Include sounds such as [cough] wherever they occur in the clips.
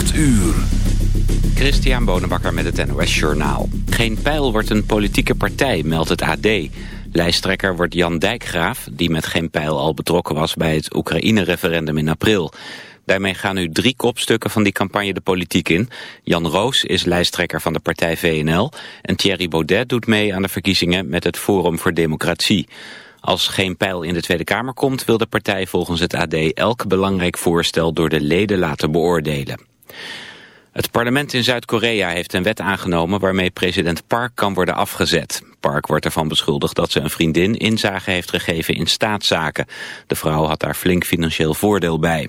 8 uur. Christian Bonenbakker met het NOS Journaal. Geen pijl wordt een politieke partij, meldt het AD. Lijsttrekker wordt Jan Dijkgraaf, die met geen pijl al betrokken was... bij het Oekraïne-referendum in april. Daarmee gaan nu drie kopstukken van die campagne de politiek in. Jan Roos is lijsttrekker van de partij VNL... en Thierry Baudet doet mee aan de verkiezingen met het Forum voor Democratie. Als geen pijl in de Tweede Kamer komt... wil de partij volgens het AD elk belangrijk voorstel door de leden laten beoordelen. Het parlement in Zuid-Korea heeft een wet aangenomen waarmee president Park kan worden afgezet. Park wordt ervan beschuldigd dat ze een vriendin inzage heeft gegeven in staatszaken. De vrouw had daar flink financieel voordeel bij.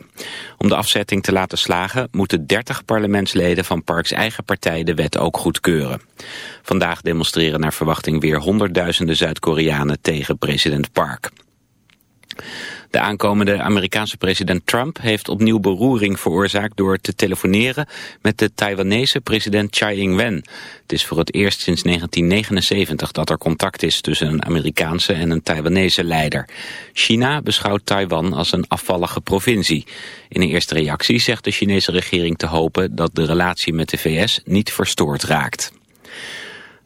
Om de afzetting te laten slagen moeten 30 parlementsleden van Parks eigen partij de wet ook goedkeuren. Vandaag demonstreren naar verwachting weer honderdduizenden Zuid-Koreanen tegen president Park. De aankomende Amerikaanse president Trump heeft opnieuw beroering veroorzaakt door te telefoneren met de Taiwanese president Tsai Ing-wen. Het is voor het eerst sinds 1979 dat er contact is tussen een Amerikaanse en een Taiwanese leider. China beschouwt Taiwan als een afvallige provincie. In een eerste reactie zegt de Chinese regering te hopen dat de relatie met de VS niet verstoord raakt.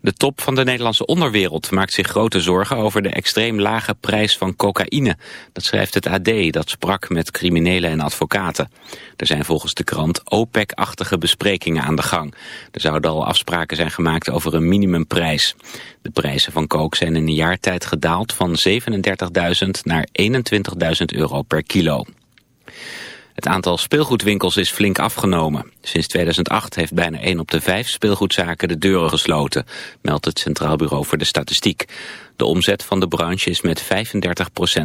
De top van de Nederlandse onderwereld maakt zich grote zorgen over de extreem lage prijs van cocaïne. Dat schrijft het AD, dat sprak met criminelen en advocaten. Er zijn volgens de krant OPEC-achtige besprekingen aan de gang. Er zouden al afspraken zijn gemaakt over een minimumprijs. De prijzen van coke zijn in een jaar tijd gedaald van 37.000 naar 21.000 euro per kilo. Het aantal speelgoedwinkels is flink afgenomen. Sinds 2008 heeft bijna 1 op de 5 speelgoedzaken de deuren gesloten, meldt het Centraal Bureau voor de Statistiek. De omzet van de branche is met 35%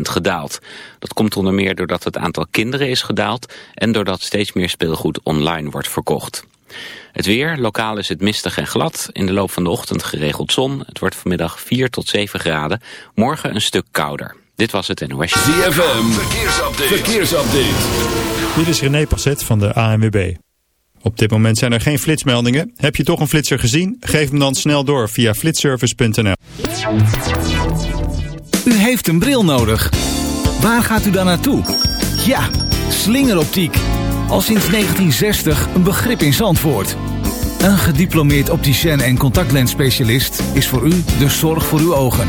gedaald. Dat komt onder meer doordat het aantal kinderen is gedaald en doordat steeds meer speelgoed online wordt verkocht. Het weer, lokaal is het mistig en glad. In de loop van de ochtend geregeld zon. Het wordt vanmiddag 4 tot 7 graden. Morgen een stuk kouder. Dit was het NOS. ZFM, verkeersupdate. verkeersupdate. Dit is René Passet van de ANWB. Op dit moment zijn er geen flitsmeldingen. Heb je toch een flitser gezien? Geef hem dan snel door via flitservice.nl. U heeft een bril nodig. Waar gaat u dan naartoe? Ja, slingeroptiek. Al sinds 1960 een begrip in Zandvoort. Een gediplomeerd opticien en contactlensspecialist is voor u de zorg voor uw ogen.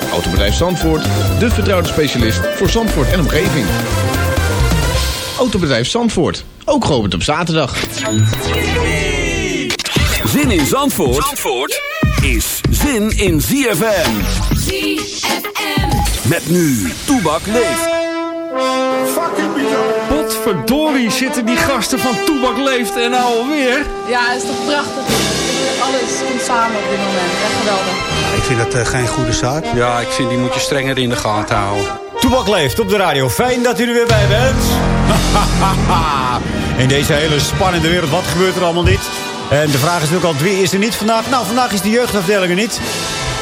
Autobedrijf Zandvoort, de vertrouwde specialist voor Zandvoort en omgeving. Autobedrijf Zandvoort, ook geopend op zaterdag. Zin in Zandvoort, Zandvoort is zin in ZFM. ZFM. Met nu, Toebak leeft. Potverdorie zitten die gasten van Toebak Leeft en nou alweer. Ja, is toch prachtig. Alles komt samen op dit moment. Echt geweldig. Ik vind dat eh, geen goede zaak. Ja, ik vind die moet je strenger in de gaten houden. Toebak leeft op de radio. Fijn dat u er weer bij bent. [laughs] in deze hele spannende wereld, wat gebeurt er allemaal niet? En de vraag is natuurlijk al, wie is er niet vandaag? Nou, vandaag is de jeugdafdeling er niet.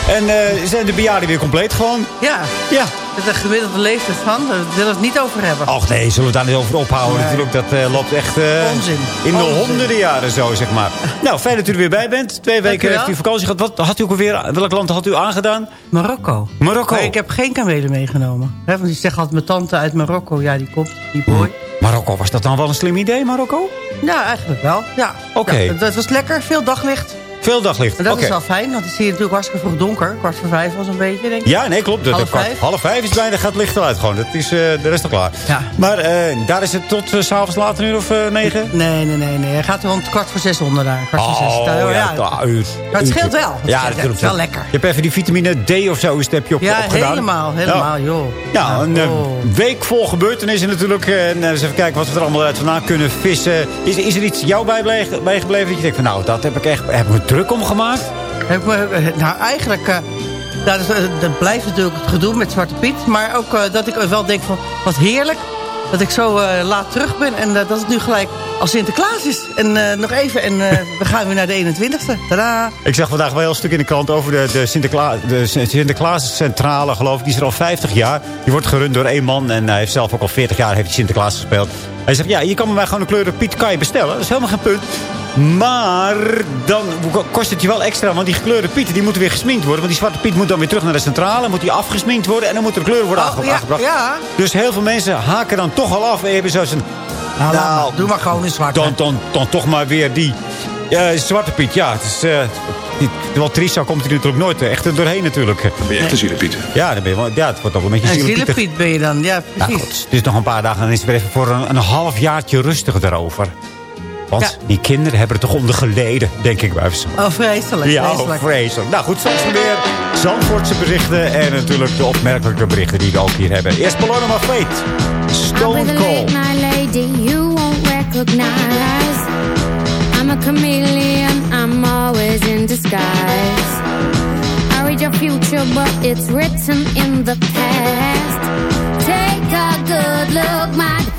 En eh, zijn de bejaarden weer compleet gewoon? Ja. Ja. Dat is een gemiddelde leeftijd van. Daar willen we het niet over hebben. Och nee, zullen we het daar niet over ophouden? Nee. Natuurlijk, dat eh, loopt echt... eh, Onzin. In de Onzin. honderden jaren zo, zeg maar. [laughs] nou, fijn dat u er weer bij bent. Twee weken heeft u vakantie gehad. Wat had u ook alweer, welk land had u aangedaan? Marokko. Marokko. Maar ik heb geen kamelen meegenomen. Want die zeggen altijd, mijn tante uit Marokko. Ja, die komt, die boy. Marokko, was dat dan wel een slim idee, Marokko? Nou, eigenlijk wel. Ja. Oké. Ja, dat was lekker. Veel daglicht. Veel daglicht. En dat is wel fijn, want het is hier natuurlijk hartstikke vroeg donker. Kwart voor vijf was een beetje, denk ik. Ja, nee, klopt. Dat- Half vijf? half vijf is bijna, gaat het licht al uit gewoon. Dat is, eh, de rest al klaar. Ja. Maar eh, daar is het tot s s'avonds later een uur of negen? Nee, nee, nee, nee. Hij gaat rond kwart voor zes onder daar. Kwart voor zes. Oh, Ja, ja, ja. ja, uur. Maar het scheelt wel. Het Ja, dat wel. wel lekker. Je hebt even die vitamine D of zo een stepje op, Ja, opgedaan. helemaal, helemaal, Ja. joh. Ja, een eh, oh. week vol gebeurtenissen natuurlijk. En eens even kijken wat we er allemaal uit vandaan kunnen vissen. Is, is er iets jou bijgebleven, bijgebleven dat je denkt van nou, dat heb ik echt heb ik me druk gemaakt? Heb ik me- Nou, eigenlijk... eh, dat, is, eh, blijft natuurlijk het gedoe met Zwarte Piet. Maar ook eh, dat ik wel denk van... Wat heerlijk dat ik zo eh, laat terug ben. En eh, dat het nu gelijk als Sinterklaas is. En eh, nog even. En eh, we gaan weer naar de 21ste. Tadaa. Ik zag vandaag wel een stuk in de krant over de, de, Sinterkla de Sinterklaascentrale, geloof ik. Die is er al 50 jaar. Die wordt gerund door één man. En hij heeft zelf ook al 40 jaar heeft Sinterklaas gespeeld. Hij zegt, ja, je kan mij gewoon een kleuren Piet kan je bestellen. Dat is helemaal geen punt. Maar dan kost het je wel extra. Want die gekleurde Pieten die moeten weer gesminkt worden. Want die zwarte Piet moet dan weer terug naar de centrale. Moet die afgesminkt worden. En dan moet er kleur worden Oh, ja, aangebracht. ja. Dus heel veel mensen haken dan toch al af. En hebben zo Nou, maar. doe maar gewoon in zwart. Dan, dan, dan toch maar weer die eh, Zwarte Piet. Ja, het is... eh wel triest, komt hij natuurlijk nooit echt er doorheen natuurlijk. Dan ben je echt een zielepiet. Ja, dan ben je, wel- ja, het wordt ook een beetje En zielepietig. Zielepiet ben je dan. Ja, Ja, precies. goed. Is nog een paar dagen en dan is het weer even voor een, een half jaartje rustig daarover. Want Ja. die kinderen hebben er toch onder geleden, denk ik bij ze. Oh, vreselijk. Ja, oh, vreselijk. vreselijk. Nou goed, straks weer Zandvoortse berichten en natuurlijk de opmerkelijke berichten die we ook hier hebben. Eerst Paloma maar Fate. Stone Cold. Late you won't recognize. I'm a chameleon, I'm always in disguise. I read your future, but it's written in the past. Take a good look, might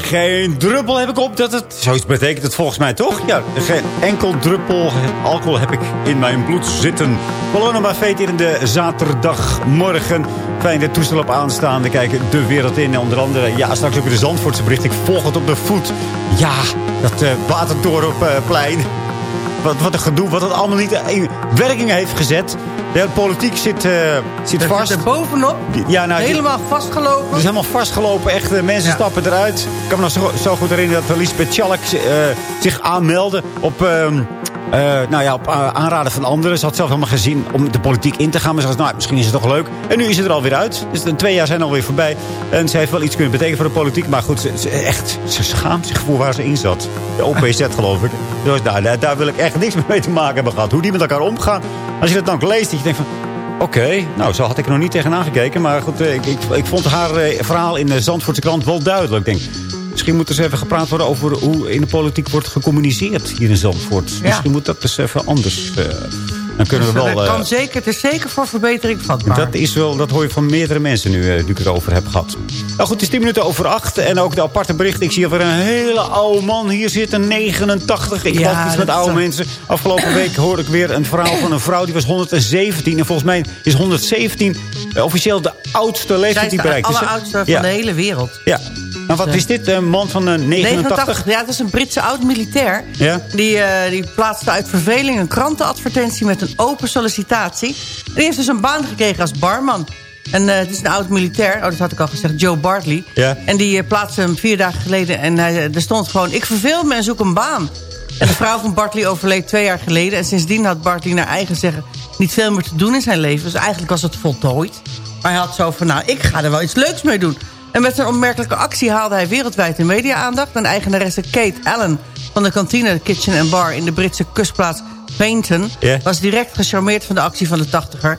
Geen druppel heb ik op. Dat het, zoiets betekent het volgens mij toch? Ja, geen enkel druppel alcohol heb ik in mijn bloed zitten. Hier in de zaterdagmorgen. Fijn de toestel op aanstaan. kijken de wereld in. Onder andere, ja, straks ook weer de Zandvoortse bericht. Ik volg het op de voet. Ja, dat uh, Watertorenplein. Wat, wat een gedoe, wat het allemaal niet in werking heeft gezet. De hele politiek zit, uh, zit vast. zit er bovenop. Ja, nou, helemaal vastgelopen. het is helemaal vastgelopen. Echt, eh, mensen Ja. stappen eruit. Ik kan me nog zo, zo goed herinneren dat Lisbeth Schalk eh, zich aanmeldde op, ehm, eh, nou ja, op eh, aanraden van anderen. Ze had zelf helemaal geen zin om de politiek in te gaan. Maar ze dacht, nou, misschien is het toch leuk. En nu is het er alweer uit. Dus de twee jaar zijn alweer voorbij. En ze heeft wel iets kunnen betekenen voor de politiek. Maar goed, ze, ze- echt, ze schaamt zich voor waar ze in zat. De OPZ, [laughs] geloof ik. Dus daar, daar, daar wil ik echt niks mee te maken hebben gehad. Hoe die met elkaar omgaan. Als je dat dan leest, dat je denkt van... Oké, nou, zo had ik er nog niet tegenaan gekeken. Maar goed, eh, ik, ik, ik vond haar eh, verhaal in de Zandvoortse krant wel duidelijk. Ik denk, misschien moet er eens even gepraat worden over hoe in de politiek wordt gecommuniceerd hier in Zandvoort. Misschien moet dat eens even anders. eh, dan kunnen we Dus wel... dat eh, kan zeker, het is zeker voor verbetering vatbaar. dat, is wel, dat hoor je van meerdere mensen nu, eh, nu ik het over heb gehad. Nou goed, het is 10 minuten over 8. En ook de aparte bericht. Ik zie alweer een hele oude man hier zitten. 89. Ik Ja, iets met oude zo. mensen. Afgelopen week hoorde ik weer een verhaal van een vrouw. Die was 117. En volgens mij is 117 eh, officieel de oudste leeftijd die de bereikt is. hè? alleroudste van Ja. de hele wereld. Ja. Nou, wat is dit? Een man van eh, 89? Ja, dat is een Britse oud-militair. Ja? Die, eh, die plaatste uit verveling een krantenadvertentie met een open sollicitatie. En die heeft dus een baan gekregen als barman. En eh, het is een oud-militair, oh, dat had ik al gezegd, Joe Bartley. Ja. En die plaatste hem vier dagen geleden en hij, er stond gewoon... ik verveel me en zoek een baan. En de vrouw van Bartley overleed twee jaar geleden. En sindsdien had Bartley naar eigen zeggen niet veel meer te doen in zijn leven. Dus eigenlijk was het voltooid. Maar hij had zo van, nou, ik ga er wel iets leuks mee doen. En met zijn opmerkelijke actie haalde hij wereldwijd de media-aandacht. En eigenaresse Kate Allen van de kantine Kitchen and Bar... in de Britse kustplaats Paynton... Was direct gecharmeerd van de actie van de tachtiger.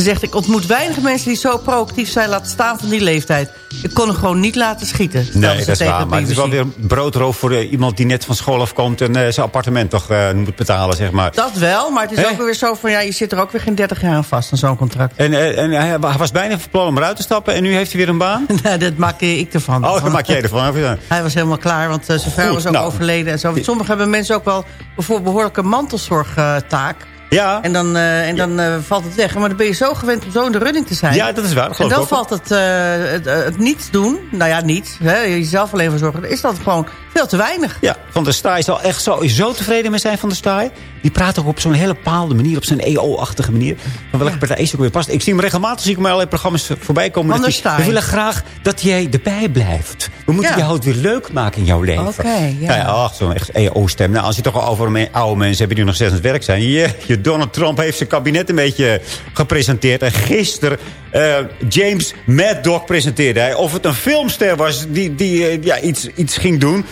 Ze zegt, ik ontmoet weinig mensen die zo proactief zijn... laten staan van die leeftijd. Ik kon hem gewoon niet laten schieten. Nee, dat is waar. Maar het is wel weer broodroof voor eh, iemand die net van school afkomt... en eh, zijn appartement toch eh, moet betalen, zeg maar. Dat wel, maar het is ook weer zo van... ja, je zit er ook weer geen 30 jaar aan vast aan zo'n contract. En, en hij was bijna van plan om eruit te stappen... en nu heeft hij weer een baan? [laughs] Nou, dat maak ik ervan. Oh, dat maak jij ervan. [laughs] Hij was helemaal klaar, want zijn vrouw Goed, was ook nou. overleden. En zo. Want Sommigen hebben mensen ook wel bijvoorbeeld behoorlijke mantelzorgtaak. Ja. En dan, eh, en dan eh, valt het weg. Maar dan ben je zo gewend om zo in de running te zijn. Ja, dat is waar, dat En dan valt het, eh, het, het niets doen. Nou ja, niets. Hè, jezelf alleen voor zorgen. Is dat gewoon veel te weinig. Ja, Van der Staaij zal echt zo, zo tevreden mee zijn van der Staaij. Die praat ook op zo'n hele bepaalde manier, op zo'n EO-achtige manier. Van welke partij is ook weer past. Ik zie hem regelmatig, zie ik hem in allerlei programma's voorbij komen. Van dat der hij- Staaij. We willen graag dat jij erbij blijft. We moeten Ja. jou het weer leuk maken in jouw leven. Oké, ja. Nou ja, ach, zo'n echt EO-stem. Nou, als je toch al over me- oude mensen hebt die nog steeds aan het werk zijn. Je, je Donald Trump heeft zijn kabinet een beetje gepresenteerd. En gisteren eh, James Mad Dog presenteerde hij. Of het een filmster was die, die eh, ja, iets, iets ging doen.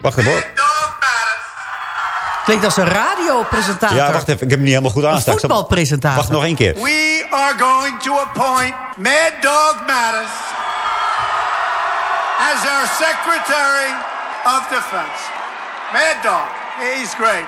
Wacht even hoor. Klinkt als een radiopresentator. Ja, wacht even. Ik heb hem niet helemaal goed Een aanstaan. voetbalpresentator. Wacht nog één keer. We are going to appoint Mad Dog Mattis as our Secretary of Defense. Mad Dog, he's great.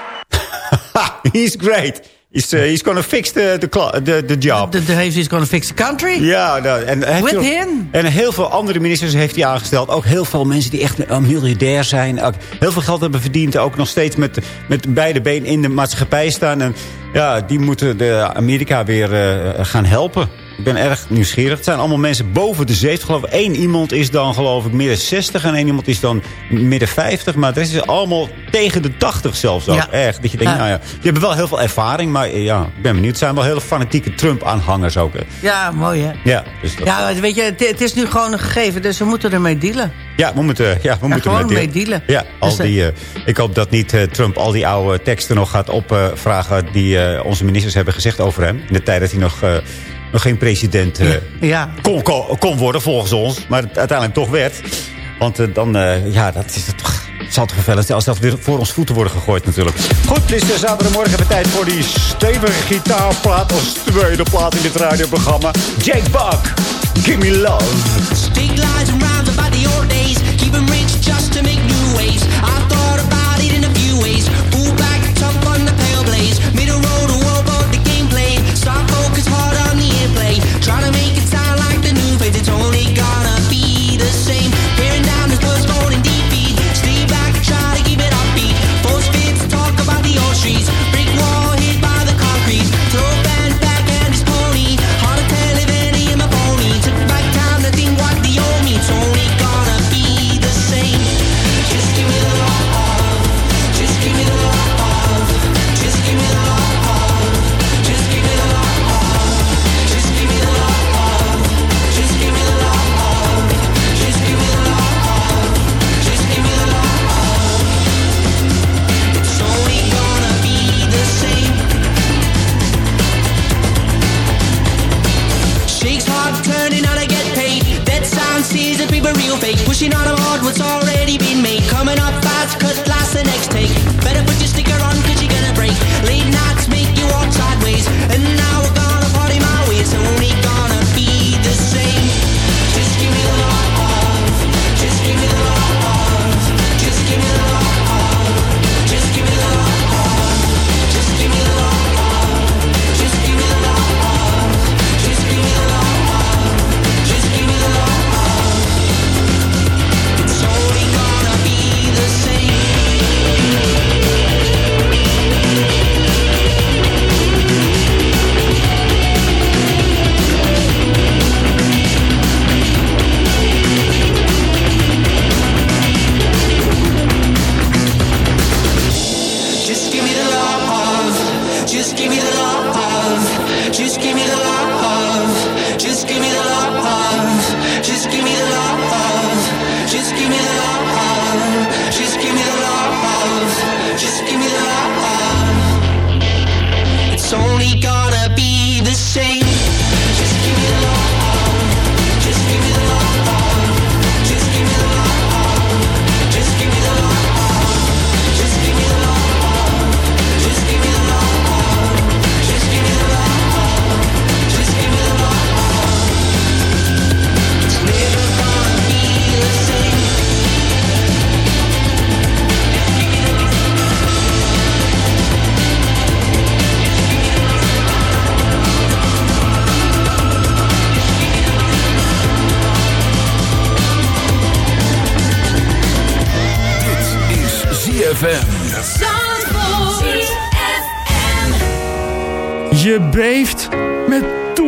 [laughs] He's great. He's, uh, he's gonna fix the, the, the, the job. Heeft is gonna fix the country. Ja, nou, en, hij heeft With ook- him. en heel veel andere ministers heeft hij aangesteld. Ook heel veel mensen die echt een miljardair zijn. Ook heel veel geld hebben verdiend. Ook nog steeds met, met beide benen in de maatschappij staan. En ja, die moeten de Amerika weer eh, gaan helpen. Ik ben erg nieuwsgierig. Het zijn allemaal mensen boven de 70. Geloof ik. Eén iemand is dan geloof ik midden 60. En één iemand is dan midden 50. Maar de rest is allemaal tegen de 80 zelfs ook. Ja. Echt. Dat je denkt, Ja. nou ja. Die hebben wel heel veel ervaring. Maar ja, ik ben benieuwd. Het zijn wel hele fanatieke Trump-aanhangers ook. hè. Ja, mooi hè. Ja, dus dat, Ja, weet je, het, het is nu gewoon een gegeven, dus we moeten ermee dealen. Ja, we moeten, ja, we moeten gewoon met mee dealen. Ja, al Dus, eh, die, eh, ik hoop dat niet eh, Trump al die oude teksten nog gaat opvragen... die onze ministers hebben gezegd over hem. In de tijd dat hij nog, nog geen president eh, Ja. kon, kon, kon worden, volgens ons. Maar het uiteindelijk toch werd. Want eh, dan, eh, ja, dat is het toch... Het zal toch vervelend zijn als dat weer voor ons voeten worden gegooid natuurlijk. Goed, het is zaterdagmorgen hebben we tijd voor die stevige gitaarplaat... als tweede plaat in dit radioprogramma. Jake Buck, Give Me Love. And rounds about the old days. Keep rich just to make new ways. I thought about it in a few ways. Pushing on hard what's already been made. Coming up fast, cut glass the next take.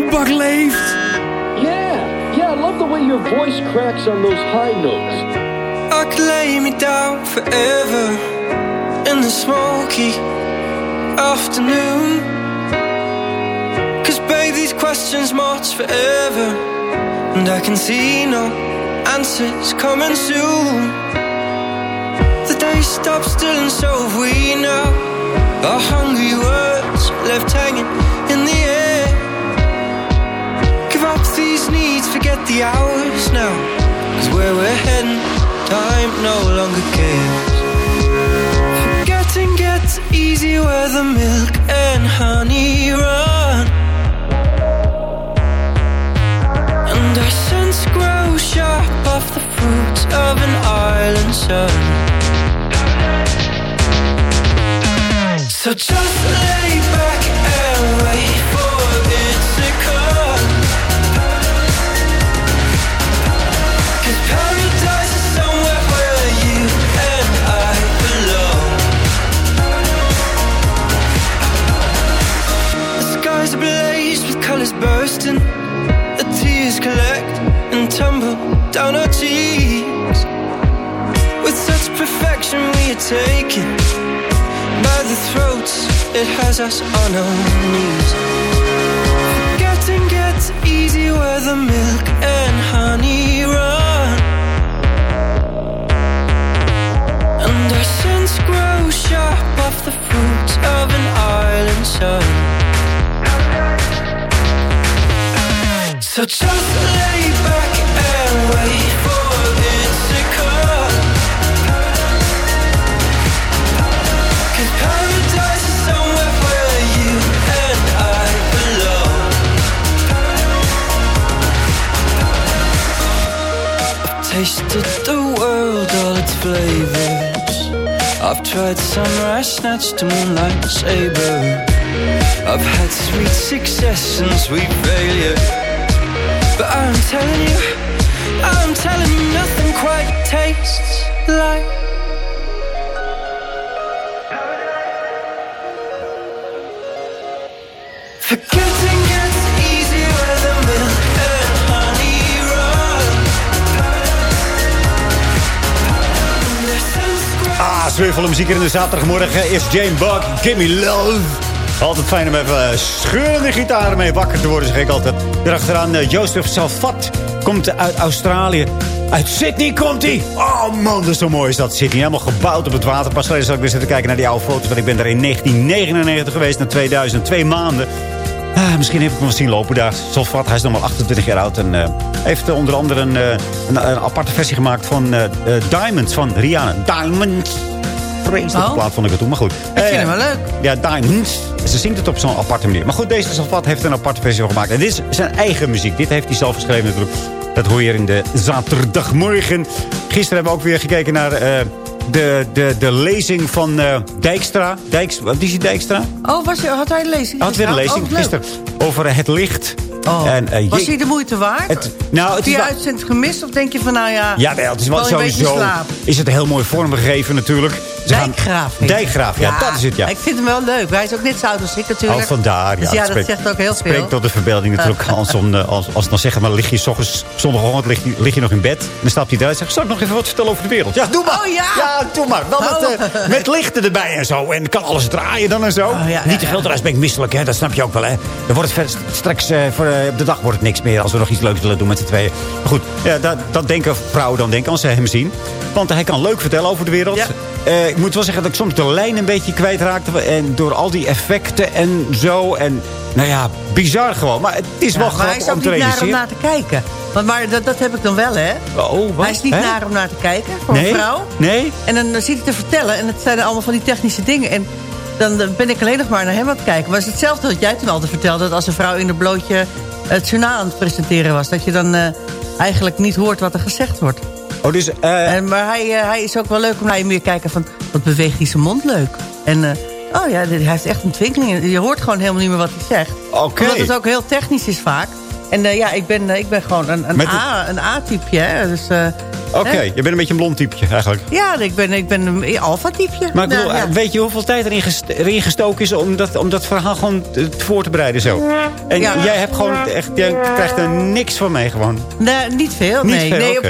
Toebak leeft. Yeah, yeah, I love the way your voice cracks on those high notes. I could lay me down forever in the smoky afternoon. Cause babe, these questions march forever. And I can see no answers coming soon. The day stops still and so we now. Our hungry words left hanging in the air. These needs, forget the hours now. Cause where we're heading, time no longer cares. Forgetting gets easy where the milk and honey run. And our sense grows sharp off the fruits of an island sun. So just lay back tumble down our cheeks. With such perfection we are taken by the throats, it has us on our knees. Forgetting gets easy where the milk and honey run. And our sense grows sharp off the fruits of an island sun. So just lay back and wait for it to come. Cause paradise is somewhere where you and I belong. I've tasted the world, all its flavors. I've tried sunrise, snatched to moonlight saber. I've had sweet success and sweet failure. But I'm telling you, I'm telling you, nothing quite tastes like. Forgetting gets easy where the milk and honey run. Ah, zweefvolle muziek hier in de zaterdagmorgen is Jane Buck, Gimme Love. Altijd fijn om even eh, scheurende gitaar mee wakker te worden, zeg ik altijd. Daarachteraan uh, Joseph Salvat komt uit Australië. Uit Sydney komt hij. Oh man, dat is zo mooi is dat Sydney. Helemaal gebouwd op het water. Pas geleden zal ik weer zitten kijken naar die oude foto's. Want ik ben daar in 1999 geweest, na 2000, twee maanden. Ah, misschien heb ik hem wel zien lopen daar. Zolvat, hij is nog maar 28 jaar oud. En eh, heeft eh, onder andere een, eh, een, een aparte versie gemaakt van eh, eh, Diamonds van Rihanna. Diamonds. Vreselijke Oh. plaat vond ik het toen, maar goed. Ik vind Eh, hem wel leuk. Ja, Diamonds. Ze zingt het op zo'n aparte manier. Maar goed, deze Zolvat heeft een aparte versie van gemaakt. En dit is zijn eigen muziek. Dit heeft hij zelf geschreven natuurlijk. Dat hoor je in de zaterdagmorgen. Gisteren hebben we ook weer gekeken naar eh, de, de, de lezing van eh, Dijkstra. Dijks, wat is die Dijkstra? Oh, was, je- had hij een lezing? Had weer een lezing Oh, gisteren over het licht. Oh. En, eh, was hij de moeite waard? Het- nou, het Heb is je gemist? Of denk je van, nou ja... Ja, wel, het is wel sowieso. slaap? Is het een heel mooi vormgegeven natuurlijk. Gaan- Dijkgraaf. Dijkgraaf, ja, dat is het, ja. Ik vind hem wel leuk. Hij is ook net zo oud als ik natuurlijk. Oh, vandaar. Ja, Dus ja, dat spreekt- zegt ook heel het Spreekt veel. tot de verbeelding natuurlijk. [laughs] Als, om, eh, als, als dan zeggen, maar lig je ochtends, zondagochtend lig je, lig je nog in bed. Dan stapt hij eruit en zegt, zal ik nog even wat vertellen over de wereld? Ja, doe maar. Oh ja! Ja, doe maar. Met, Oh. eh, met lichten erbij en zo. En kan alles draaien dan en zo. Oh, ja, Niet te veel draaien, ben ik misselijk, hè. Dat snap je ook wel, hè. Dan wordt het straks eh, voor, op de dag wordt het niks meer. Als we nog iets leuks willen doen met z'n tweeën. Maar goed, ja, dat, dat denken vrouwen dan denken als ze hem zien. Want hij kan leuk vertellen over de wereld. Eh, ik moet wel zeggen dat ik soms de lijn een beetje kwijtraakte. En door al die effecten en zo. En nou ja, bizar gewoon. Maar het is Ja, wel maar hij grappig is om ook te niet naar om naar te kijken. Want, maar dat, dat heb ik dan wel, hè? Oh, wat? Hij is niet Hè? naar om naar te kijken voor Nee? een vrouw. Nee? En dan zit hij te vertellen. En het zijn allemaal van die technische dingen. En dan eh, ben ik alleen nog maar naar hem aan het kijken. Maar het is hetzelfde wat jij toen altijd vertelde. Dat als een vrouw in een blootje het journaal aan het presenteren was. Dat je dan eh, eigenlijk niet hoort wat er gezegd wordt. Oh, dus... eh, En, maar hij, eh, hij is ook wel leuk om naar je meer kijken van... wat beweegt hij zijn mond leuk? En eh, oh ja, hij heeft echt in. Je hoort gewoon helemaal niet meer wat hij zegt. Oké. Omdat het ook heel technisch is vaak. En ja, ik ben, ik ben gewoon een, een Met het- A- een A-typeje. hè. Dus, Oké, je bent een beetje een blond typeje eigenlijk. Ja, ik ben, ik ben een alfa-typje. Maar ik bedoel, Nou, ja. weet je hoeveel tijd erin, gest- erin gestoken is om dat, om dat verhaal gewoon voor te bereiden zo? En Ja. jij hebt gewoon echt, jij krijgt er niks van mee gewoon. Nee, niet veel. Niet nee. veel, nee, op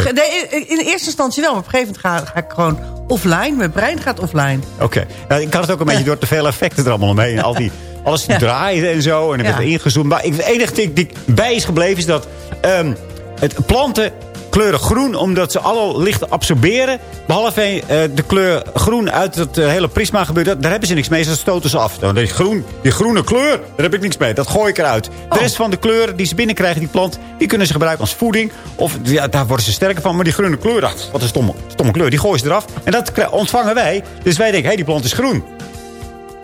in eerste instantie wel, maar op een gegeven moment ga, ga ik gewoon offline. Mijn brein gaat offline. Oké. Nou, ik had het ook een beetje door te veel effecten er allemaal omheen. En al die, [laughs] alles draaide en zo. En er werd ingezoomd. Maar ik, het enige ding die bij is gebleven is dat... ehm, het planten kleuren groen omdat ze alle licht absorberen. Behalve eh, de kleur groen uit het eh, hele prisma gebeuren. Daar hebben ze niks mee. Ze stoten ze af. Dan denk je, groen, die groene kleur, daar heb ik niks mee. Dat gooi ik eruit. De rest van de kleuren die ze binnenkrijgen, die plant... die kunnen ze gebruiken als voeding. Of ja, daar worden ze sterker van. Maar die groene kleur, ach, wat een stomme, stomme kleur. Die gooien ze eraf. En dat ontvangen wij. Dus wij denken, hé, hey, die plant is groen.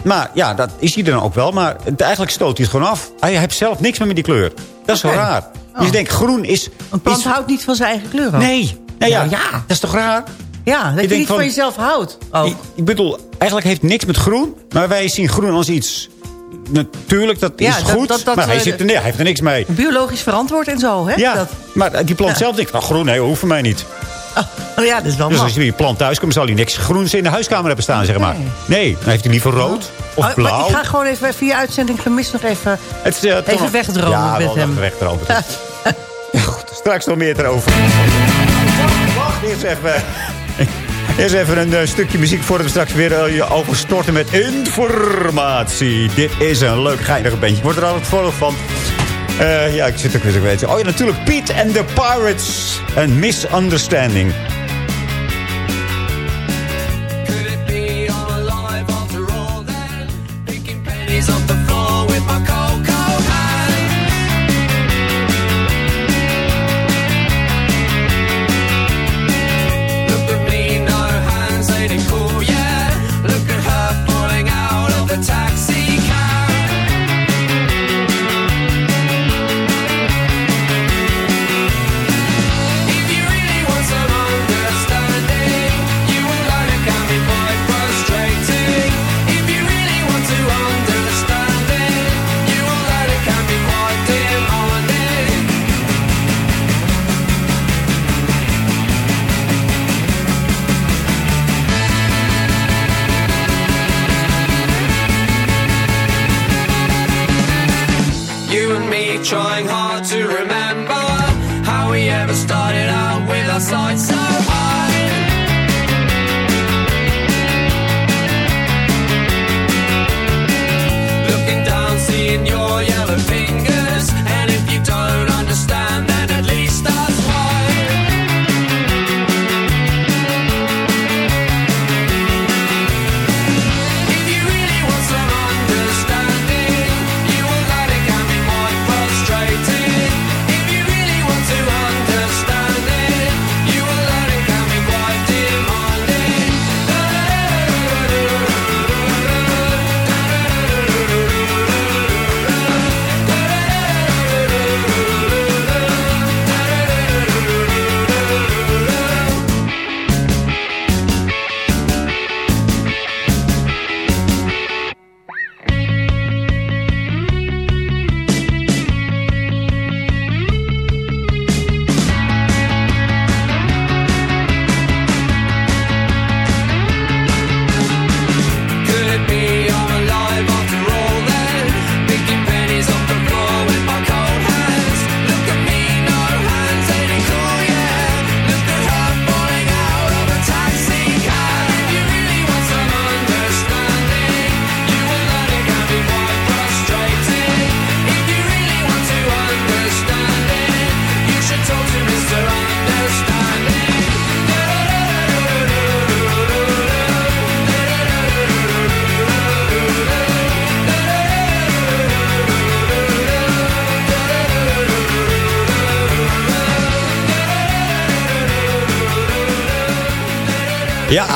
Maar ja, dat is hij dan ook wel. Maar eigenlijk stoot hij het gewoon af. Hij heeft zelf niks meer met die kleur. Dat is Oké. wel raar. Dus je denkt, groen is... Een plant is- houdt niet van zijn eigen kleur. ook. Nee. Nee, ja, Nou ja. dat is toch raar? Ja, dat je, denkt niet van, van- jezelf houdt. ook. Ik, ik bedoel, eigenlijk heeft het niks met groen. Maar wij zien groen als iets... Natuurlijk, dat Ja, is dat- goed. dat- dat, maar hij, zit er, nee, hij heeft er niks mee. Biologisch verantwoord en zo, hè? Ja, Dat, maar die plant zelf denkt, nou groen, nee, hoeft voor mij niet. oh ja, dat is wel Dus mooi. als je die plant thuis komt, zal hij niks groens in de huiskamer hebben staan, zeg maar. Nee, dan heeft hij liever rood of Oh, blauw. ik ga gewoon even via uitzending gemist nog even, Het is, eh, even nog- wegdromen ja, met hem. wegdromen. [laughs] ja, goed, straks nog meer erover. Wacht, eerst even... Eerst even een eh, stukje muziek voordat we straks weer eh, je overstorten met informatie. Dit is een leuk geinige bandje. Wordt er altijd volg van. Ja, ik zit ook weer te weten. Oh ja, natuurlijk Pete and the Pirates. Een misunderstanding. Picking pennies off the me trying hard to remember how we ever started out with our sights so high. Looking down, seeing your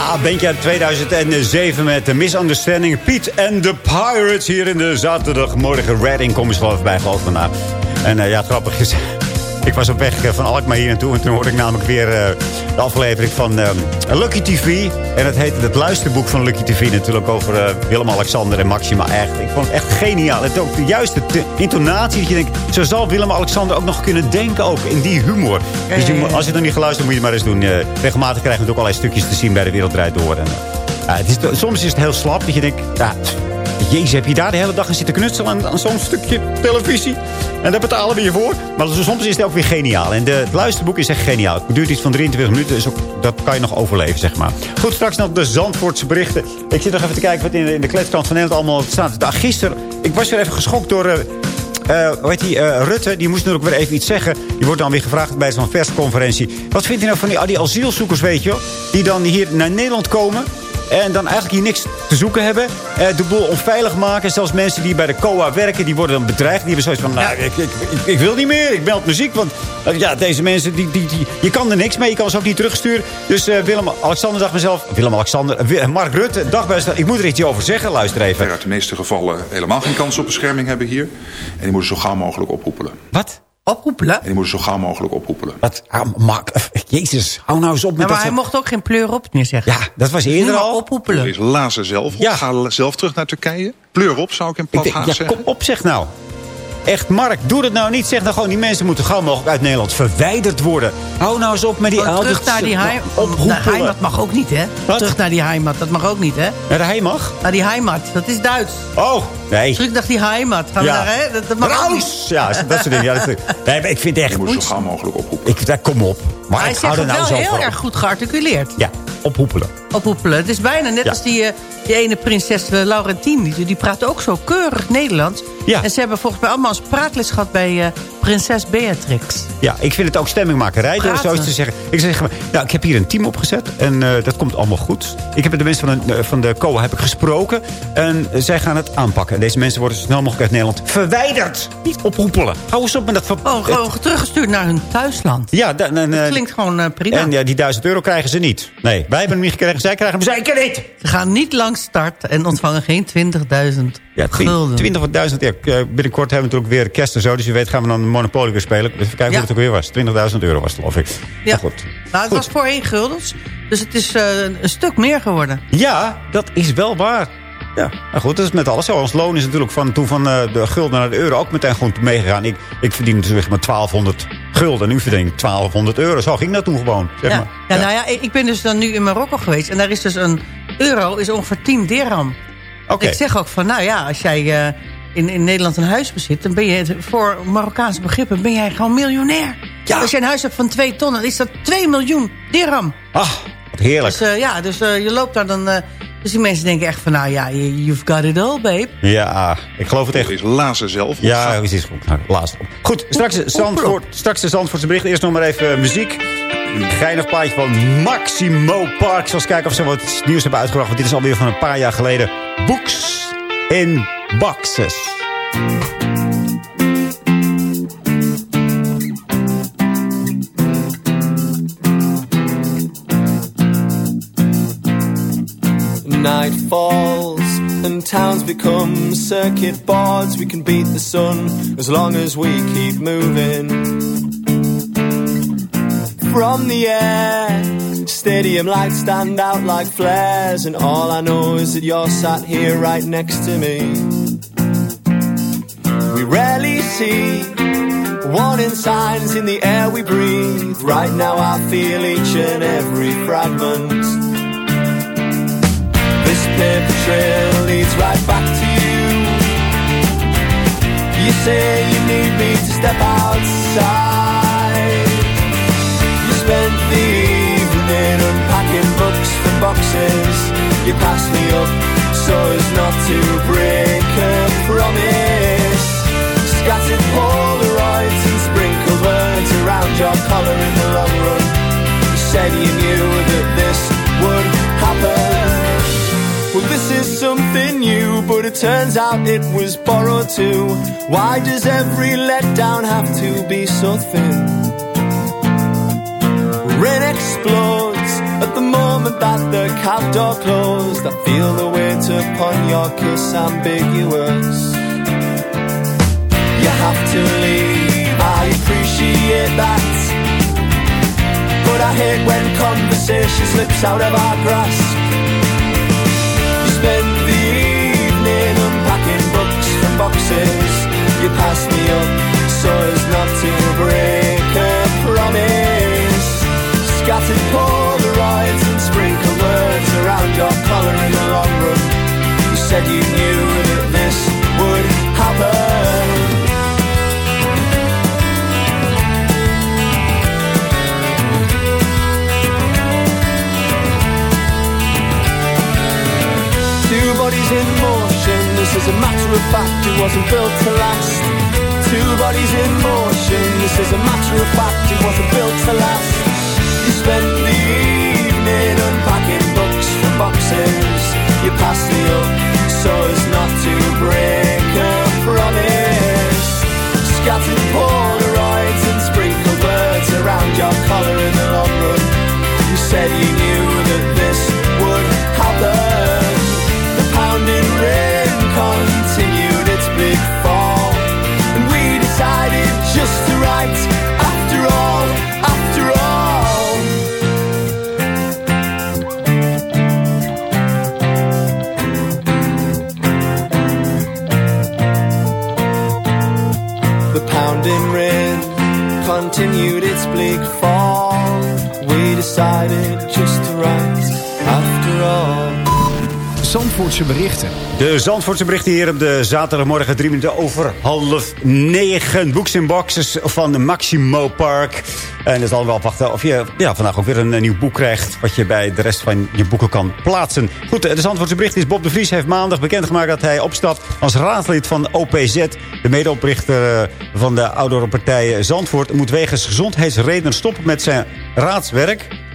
Ja, bandje uit 2007 met de Misunderstanding. Piet en de Pirates hier in de zaterdagmorgen. Redding komen ze wel even bij, geloof ik, vandaag. En uh, ja, grappig is... Ik was op weg van Alkmaar hier naartoe. En toen hoorde ik namelijk weer uh, de aflevering van uh, Lucky TV. En het heette het luisterboek van Lucky TV. Natuurlijk over uh, Willem-Alexander en Maxima. Echt, ik vond het echt geniaal. Het ook de juiste intonatie. Dat je denkt, zo zal Willem-Alexander ook nog kunnen denken. Ook in die humor. Dus je, als je het nog niet geluisterd moet je het maar eens doen. regelmatig krijgen we ook allerlei stukjes te zien bij de Wereldrijd Door. En, het is, soms is het heel slap. Dat je denkt, ja, Jezus, heb je daar de hele dag aan zitten knutselen aan, zo'n stukje televisie? En daar betalen we je voor. Maar soms is het ook weer geniaal. En de, het luisterboek is echt geniaal. Het duurt iets van 23 minuten, dus dat kan je nog overleven, zeg maar. Goed, straks nog de Zandvoortse berichten. Ik zit nog even te kijken wat in de, in de kletskant van Nederland allemaal staat. Daar, gisteren, ik was weer even geschokt door... Uh, uh, hoe heet die, uh, Rutte, die moest natuurlijk weer even iets zeggen. Die wordt dan weer gevraagd bij zo'n persconferentie. Wat vindt hij nou van die, die asielzoekers, weet je Die dan hier naar Nederland komen... En dan eigenlijk hier niks te zoeken hebben. Uh, de boel onveilig maken. Zelfs mensen die bij de COA werken, die worden dan bedreigd. Die hebben zoiets van, nou, ik, ik, ik, ik, wil niet meer. Ik meld muziek. Want uh, ja, deze mensen, die, die, die, je kan er niks mee. Je kan ze ook niet terugsturen. Dus uh, Willem-Alexander dacht mezelf... Willem-Alexander, Mark Rutte, dag best. Ik moet er iets over zeggen, luister even. Uit de meeste gevallen helemaal geen kans op bescherming hebben hier. En die moeten zo gauw mogelijk ophoepelen. Wat? En die moeten zo gauw mogelijk ophoepelen. Wat? Mark, Jezus, hou nou eens op met ja, maar dat hij mocht ook geen pleur op meer zeggen. Ja, dat was eerder al. Laat ze zelf op. Ja. Ga zelf terug naar Turkije. Pleur op, zou ik in plat Ik denk, gaan ja, zeggen. kom op, zeg nou. Echt, Mark, doe dat nou niet. Zeg nou gewoon, die mensen moeten gauw mogelijk uit Nederland verwijderd worden. Hou nou eens op met die Want ouders. terug naar die heim, ophoepelen. naar heimat mag ook niet, hè? Wat? Terug naar die heimat, dat mag ook niet, hè? Naar de heimat? Naar die heimat, dat is Duits. Oh, nee. Terug naar die heimat. Gaan we Ja. daar, hè? Dat, dat mag ook niet. Raus! Ja, dat soort dingen. Ja, dat, [laughs] nee, maar ik vind het echt... Je moet zo gauw mogelijk ophoepelen. Ik, daar, kom op. Maar Hij ik hou zegt het nou wel zo heel erg goed gearticuleerd. Ja, ophoepelen. Ophoepelen. Het is bijna net Ja. als die, eh, die ene prinses eh, Laurentien. Die, die praat ook zo keurig Nederlands. Ja. En ze hebben volgens mij allemaal een spraakles gehad bij eh, prinses Beatrix. Ja, ik vind het ook stemmingmakerij Praten. zoiets te zeggen. Ik zeg, maar, nou, ik heb hier een team opgezet en eh, dat komt allemaal goed. Ik heb met de mensen van de, eh, van de COA heb ik gesproken en zij gaan het aanpakken. En deze mensen worden zo snel mogelijk uit Nederland verwijderd. Niet ophoepelen. Hou eens op met dat... ver- Oh, gewoon teruggestuurd naar hun thuisland. Ja, dan, Dat eh, klinkt gewoon prima. en ja, die duizend euro krijgen ze niet. Nee, wij hebben hem niet gekregen, zij krijgen hem zeker niet. Ze gaan niet lang start en ontvangen geen 20.000 Ja, gulden. 20 of 1000. Ja, eh, binnenkort hebben we natuurlijk weer kerst en zo. Dus je weet gaan we dan Monopoly weer spelen. Even kijken Ja. hoe het ook weer was. 20.000 euro was het, geloof ik. Ja. Maar goed. Nou, het Goed. was voorheen guldens. Dus het is eh, een stuk meer geworden. Ja, dat is wel waar. Ja, nou goed, dat is met alles zo. Ons loon is natuurlijk van, toen van eh, de gulden naar de euro ook meteen gewoon meegegaan. Ik, ik verdien natuurlijk maar 1200 gulden. Nu verdien ik 1200 euro. Zo ging dat toen gewoon. Zeg Ja. maar. Ja, nou ja, ik ik ben dus dan nu in Marokko geweest. En daar is dus een euro is ongeveer 10 dirham. Oké. Ik zeg ook van, nou ja, als jij eh, in, in Nederland een huis bezit... dan ben je, voor Marokkaanse begrippen, ben jij gewoon miljonair. Ja. Als je een huis hebt van 2 ton, dan is dat 2 miljoen dirham. Ah, wat heerlijk. Dus eh, ja, dus eh, je loopt daar dan... eh, dus die mensen denken echt van, nou ja, you- you've got it all, babe. Ja, ik geloof het echt. Is laat ze zelf. Ja, het is goed. Nou, laatst op. Goed, straks, de Zandvoort, straks de Zandvoortse bericht. Eerst nog maar even muziek. Een geinig plaatje van Maximo Park. Zal eens kijken of ze wat nieuws hebben uitgebracht. Want dit is alweer van een paar jaar geleden. Books in Boxes. Night falls and towns become circuit boards. We can beat the sun as long as we keep moving. From the air, stadium lights stand out like flares, and all I know is that you're sat here right next to me. We rarely see warning signs in the air we breathe. Right now, I feel each and every fragment. This paper trail leads right back to you. You say you need me to step outside. From. You passed me up so as not to break a promise. Scattered Polaroids and sprinkled words around your collar in the long run. You said you knew that this would happen. Well, this is something new, but it turns out it was borrowed too. Why does every letdown have to be so thin? Moment that the cab door closed. I feel the weight upon your kiss ambiguous. You have to leave, I appreciate that. But I hate when conversation slips out of our grasp. You spend the evening unpacking books from boxes. You pass me up so as not to break your collar in the long run. You said you knew that this would happen. Two bodies in motion, this is a matter of fact, it wasn't built to last. Two bodies in motion, this is a matter of fact, it wasn't built to last. You spent the evening from boxes. You passed me up so as not to break a promise. Scattered Polaroids and sprinkled words around your collar in the long run. You said you knew that this would happen. Decided just to write after all. Zandvoortse berichten. De Zandvoortse berichten hier op de zaterdagmorgen drie minuten over half negen. Books in boxes van de Maximo Park. En dat is al wel wachten of je ja, vandaag ook weer een, eh, nieuw boek krijgt... wat je bij de rest van je boeken kan plaatsen. Goed, de Zandvoortse bericht is Bob de Vries heeft maandag bekendgemaakt... dat hij opstapt als raadslid van OPZ. De medeoprichter eh, van de oudere partij Zandvoort... moet wegens gezondheidsredenen stoppen met zijn raadswerk...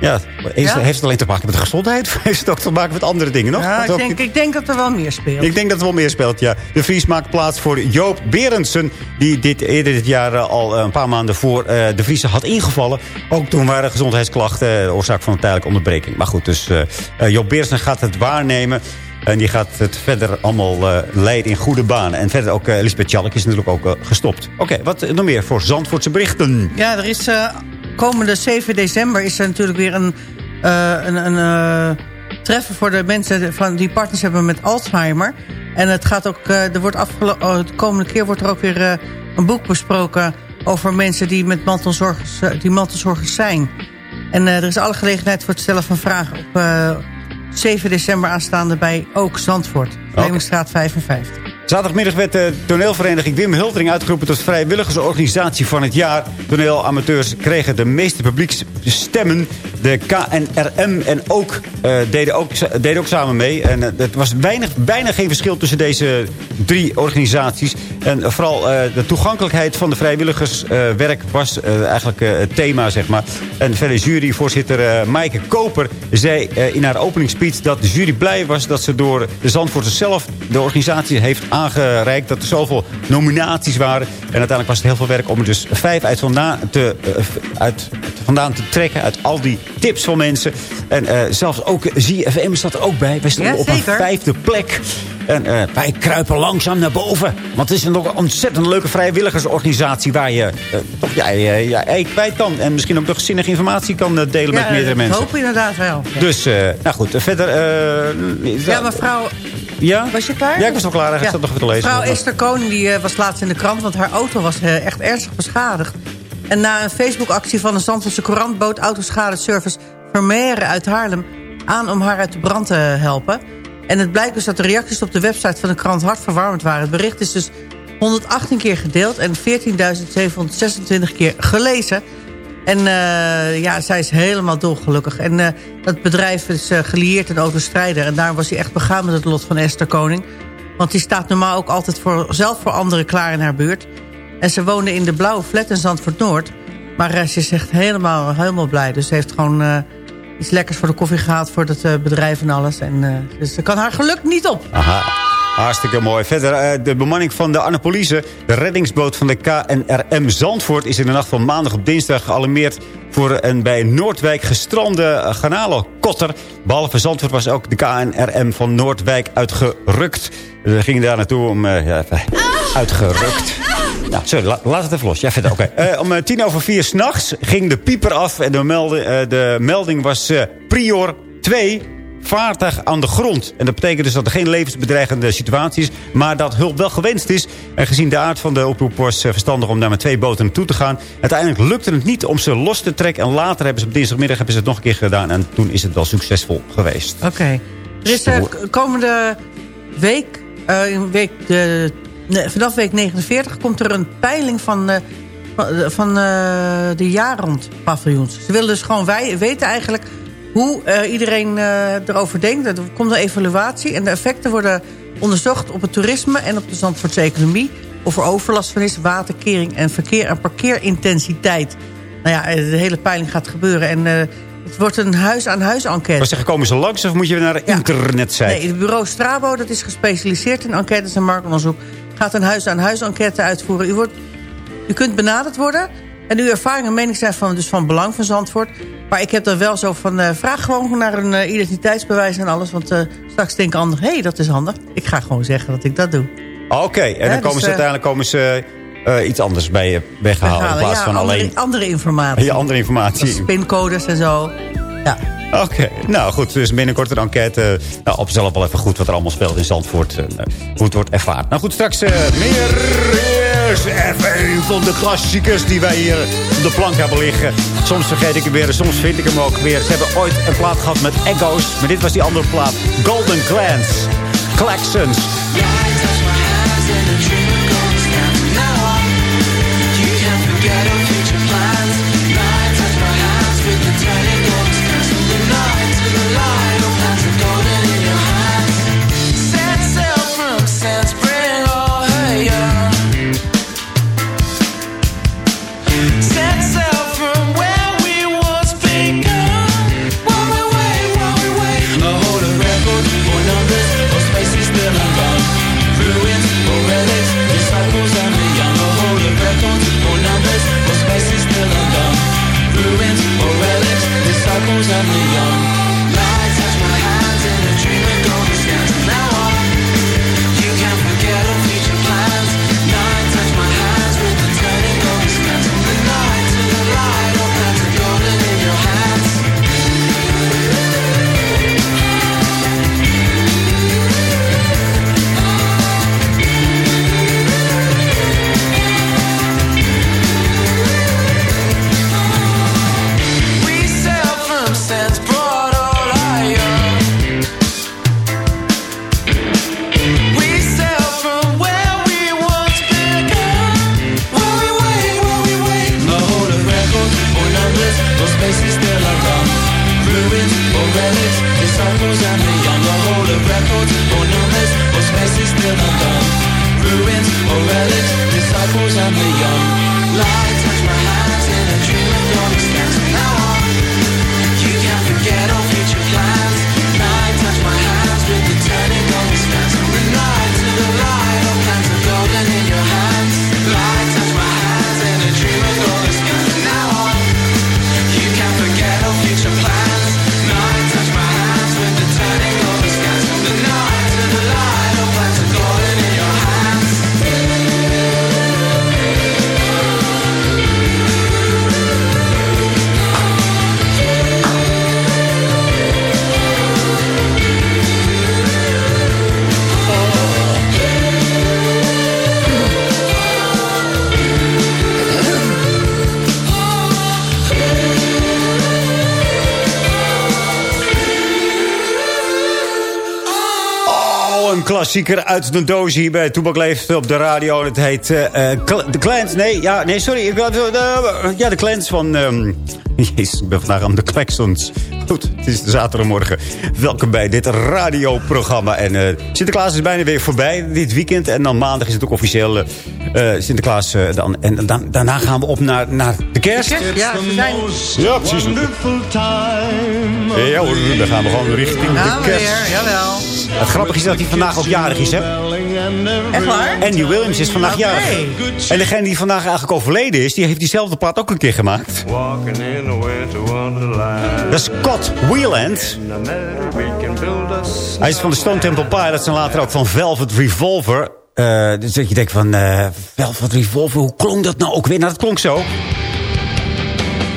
Ja, heeft, Ja? het alleen te maken met de gezondheid? Of [laughs] heeft het ook te maken met andere dingen nog? Ja, ik, ook- denk, ik denk dat er wel meer speelt. ik denk dat er wel meer speelt, ja. De Vries maakt plaats voor Joop Berendsen... die dit, eerder dit jaar eh, al eh, een paar maanden voor eh, de Vries had ingevallen. Ook toen waren gezondheidsklachten eh, oorzaak van een tijdelijke onderbreking. Maar goed, dus eh, Joop Berendsen gaat het waarnemen... En die gaat het verder allemaal leiden in goede banen. En verder ook uh, Lisbeth Jalk is natuurlijk ook gestopt. Oké, wat nog meer voor Zandvoortse berichten? Ja, er is komende 7 december is er natuurlijk weer een, eh, een, een eh, treffen voor de mensen van, die partners hebben met Alzheimer. En het gaat ook, eh, er wordt afgelo- oh, de komende keer wordt er ook weer een boek besproken over mensen die met mantelzorgers, die mantelzorgers zijn. En er is alle gelegenheid voor het stellen van vragen op eh, 7 december aanstaande bij Ook Zandvoort. Leemingstraat 55. Zaterdagmiddag werd de toneelvereniging Wim Hultering uitgeroepen tot vrijwilligersorganisatie van het jaar. Toneelamateurs kregen de meeste publieksstemmen. De KNRM en ook, eh, deden, ook, deden ook samen mee. En uh, het was weinig, bijna geen verschil tussen deze drie organisaties. En vooral uh, de toegankelijkheid van de vrijwilligerswerk was eigenlijk het thema, zeg maar. En verder juryvoorzitter Maaike Koper zei in haar openingsspeech dat de jury blij was dat ze door de Zandvoortse zelf de organisatie heeft aangereikt. Dat er zoveel nominaties waren. En uiteindelijk was het heel veel werk om er dus vijf uit vandaan te, uit, vandaan te trekken. Uit al die tips van mensen. En zelfs ook ZFM staat er ook bij. Wij staan ja, op een vijfde plek. En uh, wij kruipen langzaam naar boven. Want het is nog een ontzettend leuke vrijwilligersorganisatie... waar je toch ja, ja, ja, kwijt kan. En misschien ook nog zinnige informatie kan delen ja, met meerdere mensen. ik hoop inderdaad wel. Ja. Dus, nou goed, verder... ja, mevrouw... Ja? Was je klaar? Ja, ik was al klaar. Ik ja. zat nog even te lezen. Mevrouw Esther Koning die, was laatst in de krant... want haar auto was echt ernstig beschadigd. En na een Facebook-actie van de Zandvoortse Courant... bood autoschadeservice Vermeer uit Haarlem aan om haar uit de brand te helpen. En het blijkt dus dat de reacties op de website van de krant hartverwarmend waren. Het bericht is dus 118 keer gedeeld en 14.726 keer gelezen. En uh, ja, zij is helemaal dolgelukkig. En uh, dat bedrijf is uh, gelieerd in autostrijder. En daar was hij echt begaan met het lot van Esther Koning. Want die staat normaal ook altijd voor, zelf voor anderen klaar in haar buurt. En ze woonde in de blauwe flat in Zandvoort Noord. Maar ze is echt helemaal, helemaal blij. Dus ze heeft gewoon iets lekkers voor de koffie gehaald voor het bedrijf en alles. En, dus ze kan haar geluk niet op. Aha. Hartstikke mooi. Verder, eh, de bemanning van de Annapolise, de reddingsboot van de KNRM Zandvoort... is in de nacht van maandag op dinsdag gealarmeerd... voor een bij Noordwijk gestrande garnalenkotter. Behalve Zandvoort was ook de KNRM van Noordwijk uitgerukt. We gingen daar naartoe om... eh, ja, even uitgerukt. Nou, sorry, la- laat het even los. Ja, verder, oké. Eh, om eh, tien over vier s'nachts ging de pieper af... en de, melde, eh, de melding was eh, Prior 2 vaartuig aan de grond. En dat betekent dus dat er geen levensbedreigende situatie is... maar dat hulp wel gewenst is. En gezien de aard van de oproep was verstandig om daar met twee boten naartoe te gaan. Uiteindelijk lukte het niet om ze los te trekken. En later hebben ze op dinsdagmiddag hebben ze het nog een keer gedaan. En toen is het wel succesvol geweest. Oké. Er is eh, k- komende week, eh, in week de, vanaf week 49 komt er een peiling van, eh, van, van eh, de jaarrond paviljoens. Ze willen dus gewoon wij, weten eigenlijk hoe eh, iedereen eh, erover denkt. Er komt een evaluatie en de effecten worden onderzocht op het toerisme en op de Zandvoortse economie. Of er overlast van is, waterkering en verkeer en parkeerintensiteit. Nou ja, eh, de hele peiling gaat gebeuren en... eh, het wordt een huis-aan-huis enquête. Was zeggen, komen ze langs of moet je naar de internetsite? Nee, het bureau Strabo, dat is gespecialiseerd in enquêtes en marktonderzoek... gaat een huis-aan-huis enquête uitvoeren. U, wordt, u kunt benaderd worden en uw ervaring en mening zijn van, dus van belang van Zandvoort. Maar ik heb dan wel zo van, eh, vraag gewoon naar een eh, identiteitsbewijs en alles... want eh, straks denken anderen, hé, hey, dat is handig. Ik ga gewoon zeggen dat ik dat doe. Oké, en dan Hè, komen dus, ze uiteindelijk komen ze, iets anders bij je weghalen. Weghalen, in plaats ja, van andere, alleen andere informatie. Ja, andere informatie. Pincodes en zo. Ja. Oké, nou goed, dus binnenkort een enquête. Nou, op zelf wel even goed wat er allemaal speelt in Zandvoort. Eh, hoe het wordt ervaren. Nou goed, straks eh, meer. Even een van de klassiekers die wij hier op de plank hebben liggen. Soms vergeet ik hem weer, soms vind ik hem ook weer. Ze hebben ooit een plaat gehad met Echoes. Maar dit was die andere plaat. Golden Clans. Klaxons. Klassieker uit de doos hier bij Toebak Leeft op de radio. Het heet eh, eh, Cl- de Clans. Nee, ja, nee, sorry. Ik, eh, ja, de Clans van... ehm, [laughs] Jezus, ik ben vandaag aan de Klaxons. Goed, het is de zaterdagmorgen. Welkom bij dit radioprogramma. En eh, Sinterklaas is bijna weer voorbij dit weekend. En dan maandag is het ook officieel eh, eh, Sinterklaas. eh, dan, en dan, daarna gaan we op naar, naar de kerst. Ja, zijn... Ja, precies. Ja hoor, dan gaan we gewoon richting de we kerst. weer, jawel. Het grappige is dat hij vandaag ook jarig is, hè? Echt waar? Andy Williams is vandaag jarig. En degene die vandaag eigenlijk overleden is... die heeft diezelfde plaat ook een keer gemaakt. Dat is Scott Wieland. Hij is van de Stone Temple Pilots en later ook van Velvet Revolver. Eh, dus dat je denkt van... eh, Velvet Revolver, hoe klonk dat nou ook weer? Nou, dat klonk zo.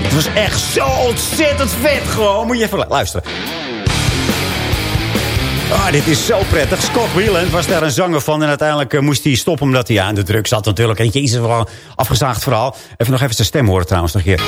Het was echt zo ontzettend vet gewoon. Moet je even lu- luisteren. Ah, dit is zo prettig. Scott Wieland was daar een zanger van. En uiteindelijk eh, moest hij stoppen omdat hij aan de druk zat natuurlijk. En jezus, wel een afgezaagd verhaal. Even nog even zijn stem horen trouwens nog een keer.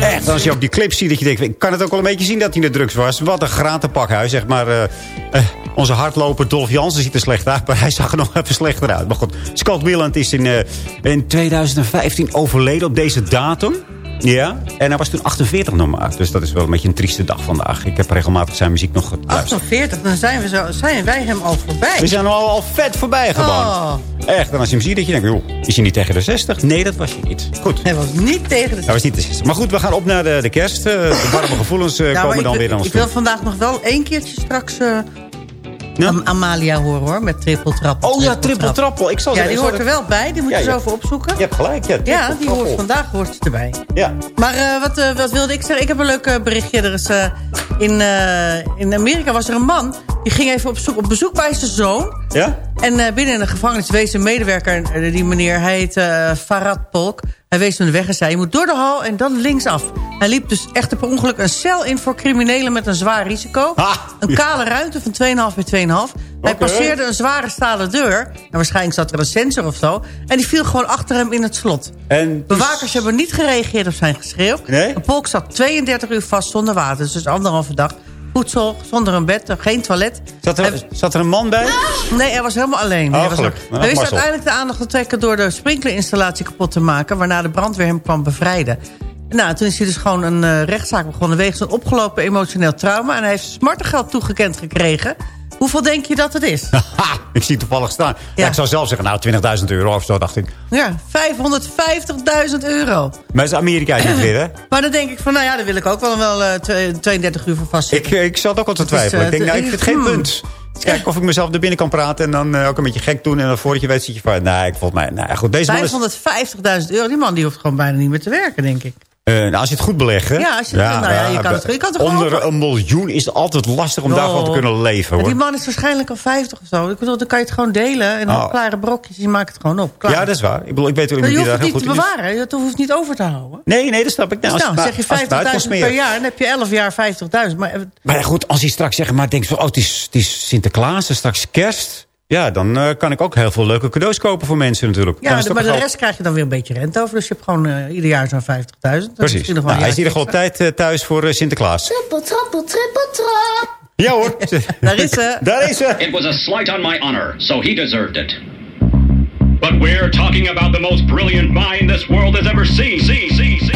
Echt, als je ook die clip ziet, dat je denkt... ik kan het ook wel een beetje zien dat hij in de drugs was. Wat een gratenpakhuis, zeg maar. eh, eh, onze hardloper Dolph Jansen ziet er slecht uit... maar hij zag er nog even slechter uit. Maar goed, Scott Wieland is in, in 2015 overleden op deze datum. Ja, en hij was toen 48 nog maar. Dus dat is wel een beetje een trieste dag vandaag. Ik heb regelmatig zijn muziek nog geluisterd. 48, dan zijn, we zo, zijn wij hem al voorbij. We zijn al, al vet voorbij gewoon. Oh. Echt, en als je hem ziet, dat je denkt... joh, is hij niet tegen de 60? Nee, dat was hij niet. Goed. Hij was niet tegen de Hij was niet de 60. Maar goed, we gaan op naar de, de kerst. Eh, De warme gevoelens eh, Ja, komen dan wil- weer aan ons Ik wil vandaag nog wel één keertje straks Am- Amalia horen hoor, met triple trap. Oh ja, triple trappel. Ik zal ja, die hoort er wel bij, die moet Ja, je zo even opzoeken. Je hebt gelijk, ja. Ja, die hoort trappel. vandaag hoort ze erbij. Ja. Maar eh, wat, eh, wat wilde ik zeggen? Ik heb een leuk eh, berichtje. Er is, in, in Amerika was er een man... die ging even op, zoek, op bezoek bij zijn zoon. Ja? En binnen in de gevangenis wees een medewerker... die meneer, hij heet Farad Polk... Hij wees hem de weg en zei, je moet door de hal en dan linksaf. Hij liep dus echt per ongeluk een cel in voor criminelen met een zwaar risico. Een kale ruimte van 2,5 bij 2,5. Hij passeerde een zware stalen deur. En waarschijnlijk zat er een sensor of zo. En die viel gewoon achter hem in het slot. En Bewakers hebben niet gereageerd op zijn geschreeuw. Nee? De polk zat 32 uur vast zonder water. Dus anderhalve dag. Voedsel, zonder een bed, geen toilet. Zat er, zat er een man bij? Nee, hij was helemaal alleen. Oh, hij was. Nou, hij wist mazzel. uiteindelijk de aandacht te trekken... door de sprinklerinstallatie kapot te maken... waarna de brandweer hem kwam bevrijden. Nou, toen is hij dus gewoon een eh, rechtszaak begonnen... wegens een opgelopen emotioneel trauma. En hij heeft smartengeld toegekend gekregen. Hoeveel denk je dat het is? [laughs] Ik zie het toevallig staan. Ja. ik zou zelf zeggen, nou, 20.000 euro of zo, dacht ik. Ja, 550.000 euro. Maar is Amerika niet [clears throat] weer, hè? Maar dan denk ik van, nou ja, daar wil ik ook wel, wel eh, twe- 32 uur voor vastzitten. Ik, ik zat ook al te is, twijfelen. eh, ik denk, nou, ik vind geen hmm. punt. Eens kijken of ik mezelf er binnen kan praten en dan eh, ook een beetje gek doen. En dan voordat je weet zit je van, nee, ik volgens mij, nou goed, deze man is... 550.000 euro. Die man die hoeft gewoon bijna niet meer te werken, denk ik. Eh, nou, als je het goed belegt, hè? Ja, als je- nou ja, je kan het- je kan het gewoon Onder een miljoen is het altijd lastig om daarvan te Oh. kunnen leven, hoor. die man is waarschijnlijk al 50 of zo. Ik bedoel, dan kan je het gewoon delen. En dan Oh. klare brokjes. Je maakt het gewoon op. Klaar. Ja, dat is waar. Ik, bedoel, ik weet hoe je die hoeft het niet te bewaren. Je hoeft het niet over te houden. Nee, nee, dat snap ik. Nou, Dus als nou, het zeg je maar- als het maar uit kan 50.000 per jaar. Dan heb je 11 jaar 50.000. Maar eh, Maar goed, als hij straks zeg maar denkt van... oh, het is, het is Sinterklaas en straks kerst... ja, dan eh, kan ik ook heel veel leuke cadeaus kopen voor mensen natuurlijk. Ja, is maar de rest krijg je dan weer een beetje rente over. Dus je hebt gewoon eh, ieder jaar zo'n 50.000. Dat is Precies. wel Nou, hij is in ieder geval jaartje op tijd eh, thuis voor Sinterklaas. Triple, triple, triple, trap. Ja hoor. [laughs] Daar is ze. [laughs] Daar is ze. It was a slight on my honor, so he deserved it. But we're talking about the most brilliant mind this world has ever seen. See, see, see.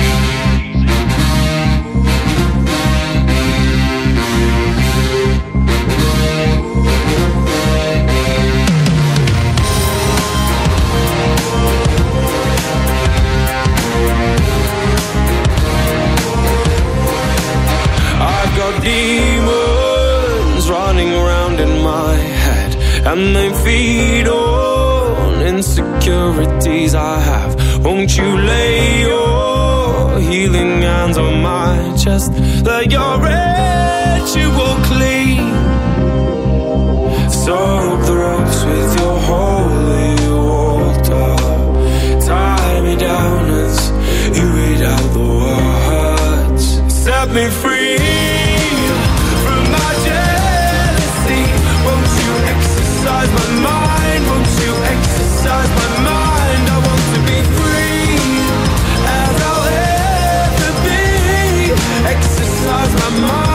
I've demons running around in my head, and they feed on insecurities I have. Won't you lay your healing hands on my chest? Let your ritual clean. Soak the ropes with your holy water. Tie me down as you read out the words. Set me free exercise my mind? Won't you exercise my mind? I want to be free as I'll ever be. Exercise my mind.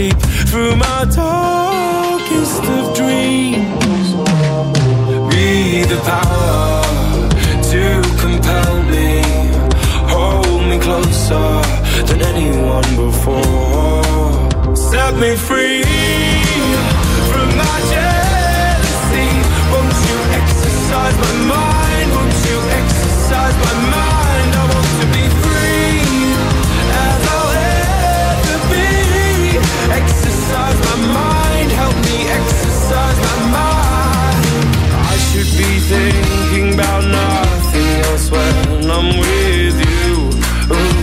Sleep through my darkest of dreams. Be the power to compel me. Hold me closer than anyone before. Set me free from my jealousy. Won't you exercise my mind? Won't you exercise my mind? Thinking about nothing else when I'm with you, ooh,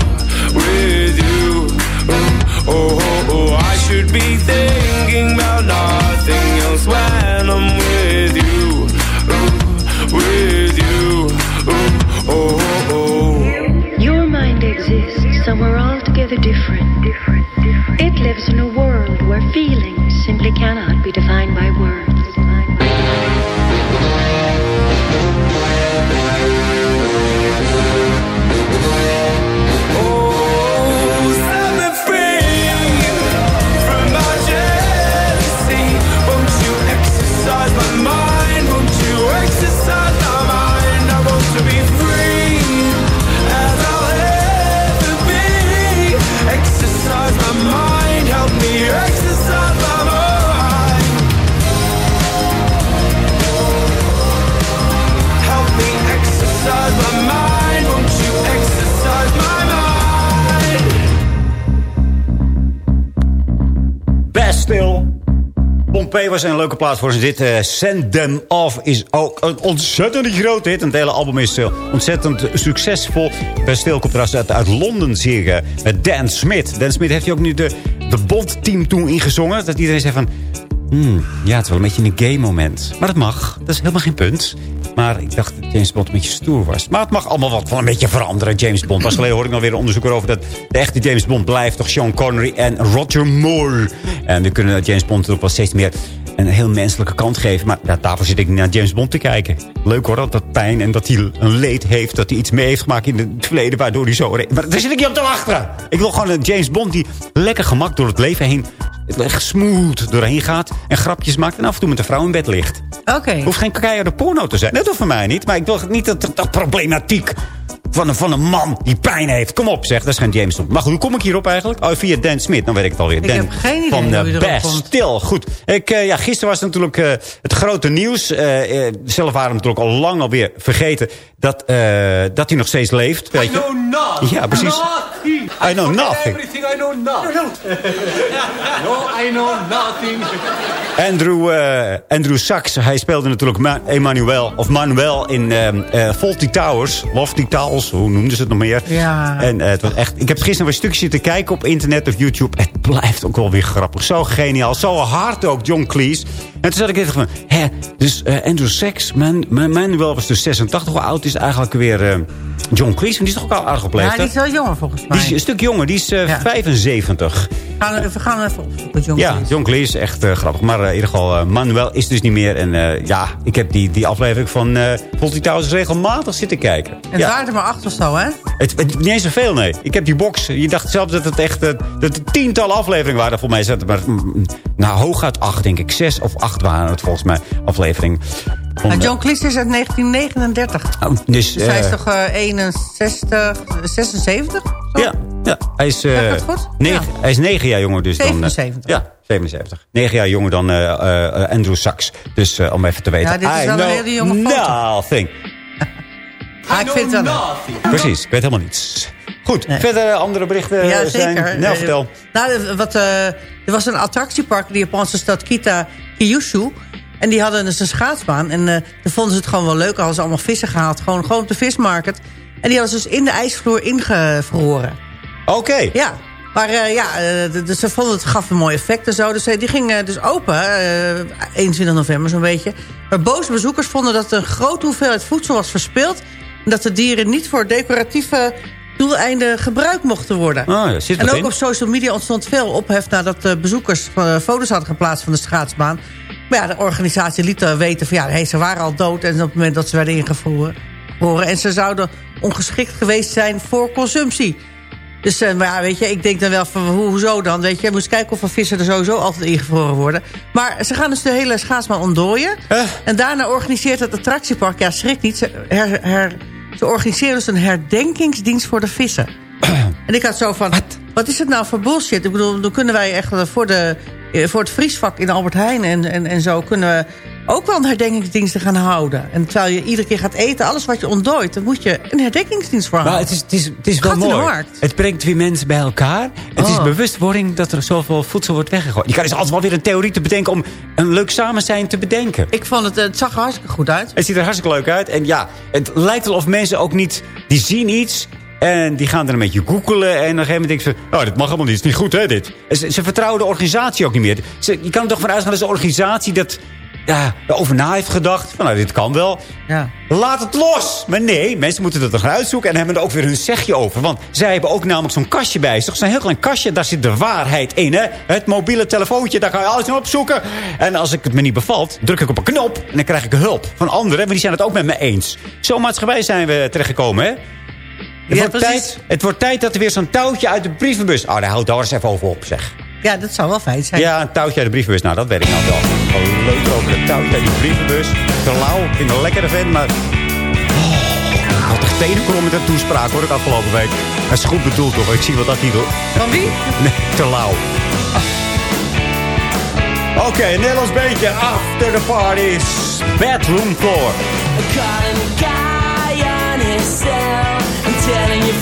with you. Ooh, oh, oh, oh, I should be thinking about nothing else when I'm with you, ooh, with you. Ooh, oh, oh, oh. Your mind exists somewhere altogether different. It lives in a world where feelings simply cannot be defined by words. Pompeii was een leuke plaats voor ze. Dit eh, Send Them Off is ook een ontzettend grote hit. Het hele album is eh, ontzettend succesvol. Best stil komt uit, uit Londen, zie ik. eh, met Dan Smith. Dan Smith heeft hij ook nu de, de Bond-team toen ingezongen. Dat iedereen zei van... Hmm, ja, het is wel een beetje een gay moment. Maar dat mag. Dat is helemaal geen punt. Maar ik dacht dat James Bond een beetje stoer was. Maar het mag allemaal wat van een beetje veranderen. James Bond. Pas geleden hoorde ik nog weer een onderzoek erover... dat de echte James Bond blijft toch Sean Connery en Roger Moore. En we kunnen James Bond ook wel steeds meer een heel menselijke kant geven. Maar ja, daarvoor zit ik naar James Bond te kijken. Leuk hoor, dat, dat pijn en dat hij een leed heeft. Dat hij iets mee heeft gemaakt in het verleden waardoor hij zo... Maar daar zit ik niet op te wachten. Ik wil gewoon een James Bond die lekker gemak door het leven heen... echt smooth doorheen gaat en grapjes maakt... en af en toe met een vrouw in bed ligt. Oké. Hoeft geen keiharde porno te zijn. Dat hoeft voor mij niet. Maar ik wil niet dat, dat problematiek van een, van een man die pijn heeft. Kom op zeg, dat is geen James Bond. Maar goed, hoe kom ik hierop eigenlijk? Oh, via Dan Smith, dan weet ik het alweer. Ik Dan heb geen idee van hoe uh, je erop Best komt. Stil. Goed. Ik, eh, ja, gisteren was het natuurlijk eh, het grote nieuws. Eh, eh, zelf waren we natuurlijk al lang alweer vergeten dat, eh, dat hij nog steeds leeft. Weet I je? Ja, precies. Nothing. I know nothing. Everything I know nothing. [laughs] no, I know nothing. Andrew, eh, Andrew Sachs, hij speelde natuurlijk Ma Emmanuel, of Manuel in Faulty Towers. Lofty Towers, hoe noemden ze het nog meer? Ja. En het was echt, ik heb gisteren weer stukjes zitten kijken op internet of YouTube. Het blijft ook wel weer grappig. Zo geniaal, zo hard ook, John Cleese. En toen zat ik even van, hè, dus eh, Andrew Sachs, Man, Man- Manuel was dus 86. Hoe oud is eigenlijk weer eh, John Cleese? Die is toch ook al aardig op Ja, die is wel jonger volgens mij. Die is een stuk jonger, die is eh, 75. We gaan, we gaan even opzoeken, John Ja, Cleese. John Cleese is echt grappig. Maar in ieder geval, Manuel is dus niet meer. En ja, ik heb die, die aflevering van uh, Volty Towers regelmatig zitten kijken. En het ja. waren er maar acht of zo, hè? Het, het- niet eens zoveel, nee. Ik heb die box. Je dacht zelfs dat het echt dat het tientallen afleveringen waren. Voor mij zaten maar mm, nou, hooguit acht, denk ik. Zes of acht waren het volgens mij afleveringen. Van, Nou, eh, John Cleese is uit 1939. oh, dus, Dus hij is eh, toch eh 61, 76? Ja, ja, hij is, eh, Zeg ik dat goed? negen, hij is negen jaar jonger dus dan... 77. eh, ja, 77. Negen jaar jonger dan eh, eh, Andrew Sachs. Dus eh, om even te weten. Ja, dit is I wel een hele jonge foto. Nothing. [laughs] Ah, ik vind het wel. Precies, ik weet helemaal niets. Goed, verder eh, andere berichten Ja, zijn... zeker. Nou, Eh, vertel. Nou, eh, wat, eh, er was een attractiepark in de Japanse stad Kita Kyushu. En die hadden dus een schaatsbaan. En eh toen vonden ze het gewoon wel leuk. Hadden ze allemaal vissen gehaald. Gewoon, gewoon op de vismarkt. En die hadden ze dus in de ijsvloer ingevroren. Oké. Ja. Maar eh, ja, eh, dus ze vonden het gaf een mooi effect en zo. Dus die ging dus open, eh, 21 november zo'n beetje. Maar boze bezoekers vonden dat een grote hoeveelheid voedsel was verspild. En dat de dieren niet voor decoratieve doeleinden gebruikt mochten worden. Ah, ja, zit en ook in. op social media ontstond veel ophef nadat de bezoekers eh, foto's hadden geplaatst van de schaatsbaan. Maar ja, de organisatie liet eh, weten van ja, hey, ze waren al dood en op het moment dat ze werden ingevroren. En ze zouden ongeschikt geweest zijn voor consumptie. Dus eh, maar ja, weet je, ik denk dan wel van hoe- hoezo dan? Weet je, je moest kijken of er vissen er sowieso altijd ingevroren worden. Maar ze gaan dus de hele schaatsbaan ontdooien. En daarna organiseert het attractiepark, ja schrik niet, ze her, her- Ze organiseren dus een herdenkingsdienst voor de vissen. [clears throat] en ik had zo van, wat? is het nou voor bullshit? Ik bedoel, dan kunnen wij echt voor, de, eh, voor het vriesvak in Albert Heijn en, en, en zo... kunnen we ook wel een herdenkingsdiensten gaan houden. En terwijl je iedere keer gaat eten, alles wat je ontdooit... dan moet je een herdenkingsdienst voor Maar houden. het is, het is, het is wel de mooi. Het brengt weer mensen bij elkaar. Het is Oh. bewustwording dat er zoveel voedsel wordt weggegooid. Je kan dus altijd wel weer een theorie te bedenken om een leuk samen zijn te bedenken. Ik vond het, het zag er hartstikke goed uit. Het ziet er hartstikke leuk uit. En ja, het lijkt wel of mensen ook niet... Die zien iets en die gaan er een beetje googelen. En op een gegeven moment denken ze... Oh, dit mag helemaal niet. Het is niet goed, hè, dit. Ze, ze vertrouwen de organisatie ook niet meer. Ze, je kan er toch vanuit gaan dat de organisatie dat... Ja, erover na heeft gedacht. Nou, dit kan wel. Ja. Laat het los. Maar nee, mensen moeten dat er gaan uitzoeken. En hebben er ook weer hun zegje over. Want zij hebben ook namelijk zo'n kastje bij zich. Zo'n heel klein kastje. Daar zit de waarheid in. Hè? Het mobiele telefoontje. Daar kan je alles in opzoeken. En als ik het me niet bevalt, druk ik op een knop. En dan krijg ik hulp van anderen. Want die zijn het ook met me eens. Zo maatschappij zijn we terechtgekomen. Hè? Het, Ja, wordt tijd, het wordt tijd dat er weer zo'n touwtje uit de brievenbus... Oh, daar houdt daar eens even over op, zeg. Ja, dat zou wel fijn zijn. Ja, een touwtje uit de brievenbus. Nou, dat weet ik nou wel. Gewoon leuk over het touwtje uit die brievenbus. Te lauw. Ik vind een lekkere vent, maar... Oh, ik had echt tegenkomen met een toespraak, hoor, ik afgelopen week. Hij is goed bedoeld, hoor. Ik zie wat dat niet doet. Van wie? Nee, te lauw. Oké, een Nederlands beentje. After the parties. Bedroom floor. Calling a guy on his cell and telling your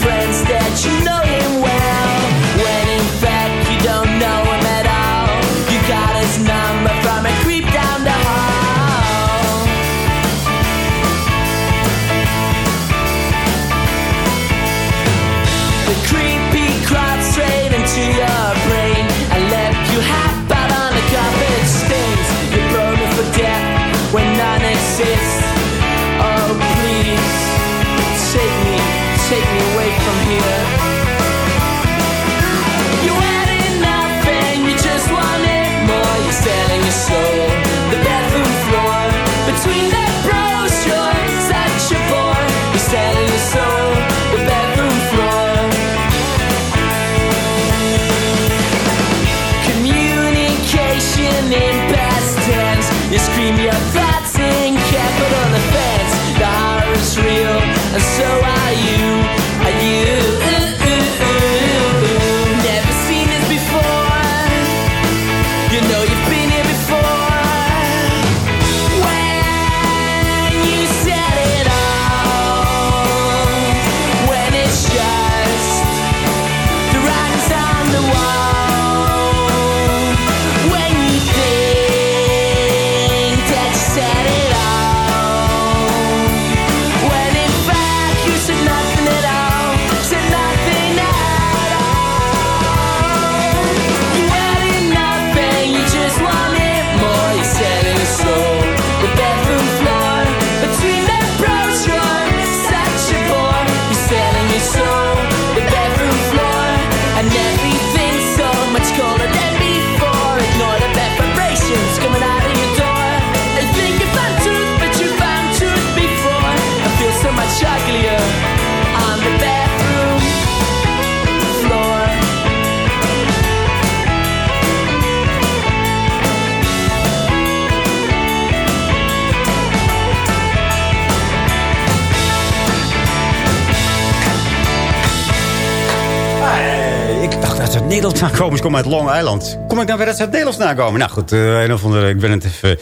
ik dacht dat ze uit komen. Long Island. Kom ik nou weer uit het Nederlands vandaan komen? Nou goed, eh, een of andere, ik ben het even een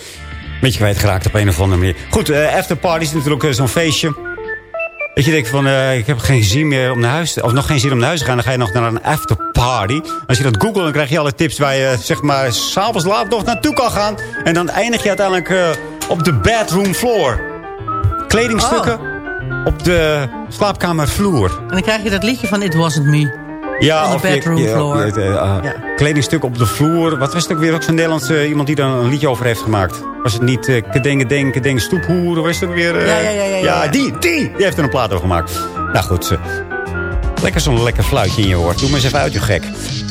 beetje kwijtgeraakt op een of andere manier. Goed, eh afterparty is natuurlijk eh, zo'n feestje. Dat je denkt van, ik heb geen zin meer om naar huis te, of nog geen zin om naar huis te gaan. Dan ga je nog naar een afterparty. Als je dat googelt, dan krijg je alle tips waar je, zeg maar, s'avonds laat nog naartoe kan gaan. En dan eindig je uiteindelijk op de bedroom floor. Kledingstukken op de slaapkamervloer. En dan krijg je dat liedje van It Wasn't Me. Ja, On of bedroom je- floor. je- eh, ah, Kledingstuk op de vloer. Wat was het ook weer? Ook zo'n Nederlandse iemand die daar een liedje over heeft gemaakt. Was het niet uh, Kedenge Denk, Kedeng Stoephoer? Was het ook weer... eh, Ja, ja, ja, ja, ja. die, die! Die heeft er een plaat over gemaakt. Nou goed, eh, lekker zo'n lekker fluitje in je hoort. Doe maar eens even uit, je gek.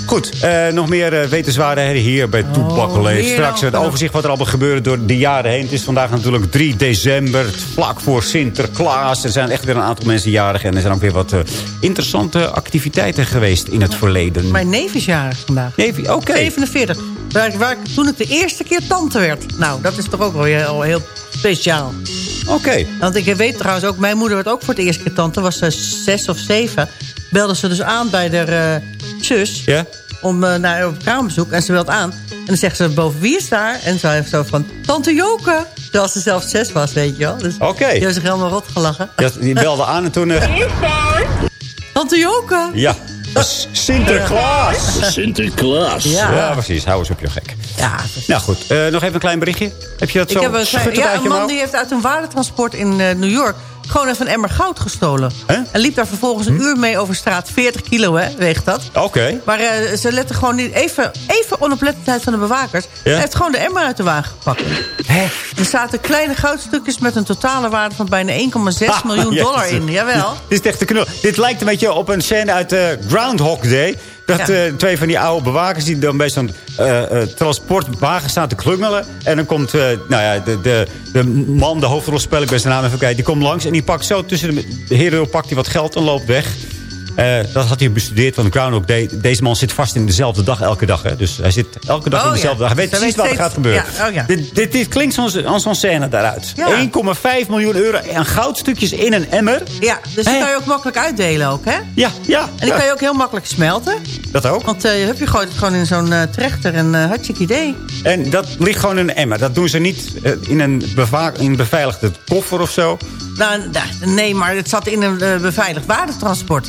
Goed, eh, nog meer uh, wetenswaardigheden hier bij Toepak Leeft. hier Straks het overzicht wat er allemaal gebeurde door de jaren heen. Het is vandaag natuurlijk 3 december, vlak voor Sinterklaas. Er zijn echt weer een aantal mensen jarig. En er zijn ook weer wat eh, interessante activiteiten geweest in het verleden. Mijn neef is jarig vandaag. Neef, oké. 47. Waar, waar, ik- toen ik de eerste keer tante werd. Nou, dat is toch ook wel heel, heel speciaal. Oké. Want ik weet trouwens ook, mijn moeder werd ook voor het eerst keer tante. was ze zes of zeven. Belde ze dus aan bij haar eh, zus. Ja? Om uh, naar op kraambezoek. En ze belt aan. En dan zegt ze boven wie is daar? En ze heeft zo van, tante Joke. Terwijl ze zelf zes was, weet je wel. Dus Oké. die heeft zich helemaal rot gelachen. Ja, die belde aan en toen... eh, Tante Joke. ja, dat is Sinterklaas. [laughs] Sinterklaas. Ja. Ja, precies. Hou eens op je gek. Ja, Nou goed, eh, nog even een klein berichtje. Heb je dat zo Ik heb een, ja, uit een man mouw? die heeft uit een waardetransport in eh, New York... gewoon even een emmer goud gestolen. En liep daar vervolgens Hm? een uur mee over straat. 40 kilo, hè, weegt dat. Oké. Maar eh, ze letten gewoon niet... Even, even onoplettendheid van de bewakers. Hij heeft gewoon de emmer uit de wagen gepakt. Er zaten kleine goudstukjes met een totale waarde van bijna 1,6 miljoen [laughs] Ja, dollar in. Jawel. Dit is echt te knul. Dit lijkt een beetje op een scène uit eh, Groundhog Day. Dat Ja. eh, twee van die oude bewakers die dan bij zo'n eh, eh, transportwagen staan te klungelen. En dan komt nou ja, de, de, de man, de hoofdrolspeler, ik ben zijn naam even kijken. Die komt langs en die pakt zo tussen de, de heren pakt hij wat geld en loopt weg. Eh, dat had hij bestudeerd van Groundhog Day. Deze man zit vast in dezelfde dag elke dag. Hè? Dus hij zit elke dag Oh, in dezelfde ja. dag. Hij weet precies weet wat er gaat gebeuren. ja, oh, ja. Dit, dit, dit klinkt als zo'n scène daaruit. Ja. 1,5 miljoen euro en goudstukjes in een emmer. Ja, dus die kan je ook makkelijk uitdelen ook, hè? Ja, ja. En die kan je ook heel makkelijk smelten. Dat ook. Want eh hup, je gooit het gewoon in zo'n eh, trechter en eh hartstikke idee. En dat ligt gewoon in een emmer. Dat doen ze niet in een, in een beveiligde koffer of zo. Nou, nee, maar het zat in een beveiligd waardetransport.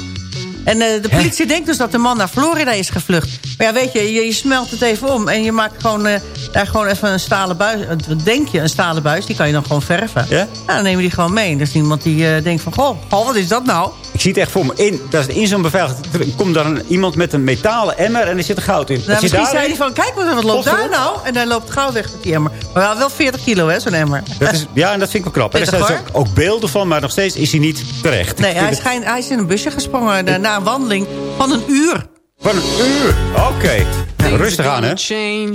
En eh, de politie denkt dus dat de man naar Florida is gevlucht. Maar ja, weet je, je, je smelt het even om... en je maakt gewoon, eh, daar gewoon even een stalen buis... eh, Wat denk je, een stalen buis, die kan je dan gewoon verven. Ja? Nou, dan nemen we die gewoon mee. Er is iemand die denkt van... Goh, goh, wat is dat nou? Ik zie het echt voor me. In, dat is in zo'n beveiligd... Komt dan iemand met een metalen emmer en er zit goud in. Nou, misschien zei hij van, kijk wat, wat loopt daar nou? En dan loopt gauw weg met die emmer. Maar wel, wel 40 kilo, hè, zo'n emmer. Dat is, ja, en dat vind ik wel knap. Er zijn dus ook, ook beelden van, maar nog steeds is hij niet terecht. Nee, hij, schijnt, hij is in een busje gesprongen eh, na een wandeling van een uur. Van een uur? Oké. Nou, rustig aan, hè? change,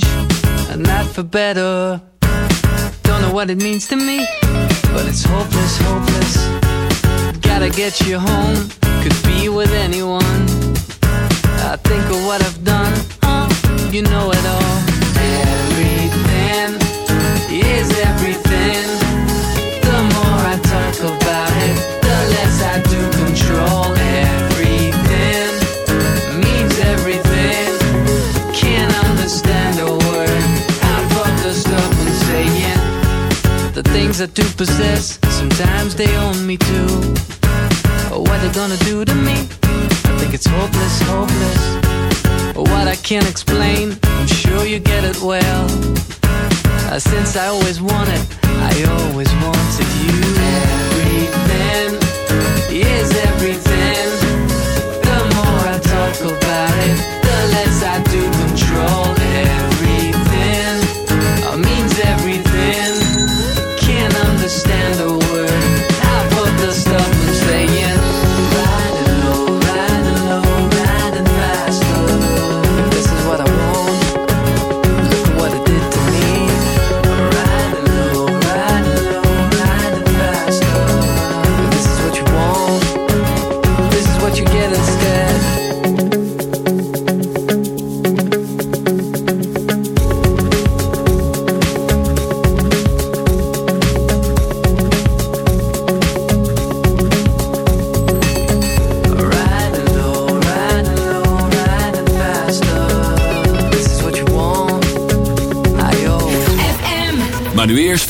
and not for better. Don't know what it means to me, but it's hopeless, hopeless. Gotta get you home, could be with anyone. I think of what I've done, uh, you know it all. Things I do possess, sometimes they own me too. What they gonna do to me? I think it's hopeless, hopeless. What I can't explain, I'm sure you get it well. Uh, since I always wanted, I always wanted you. Everything is everything. The more I talk about it, the less I do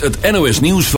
het NOS nieuws.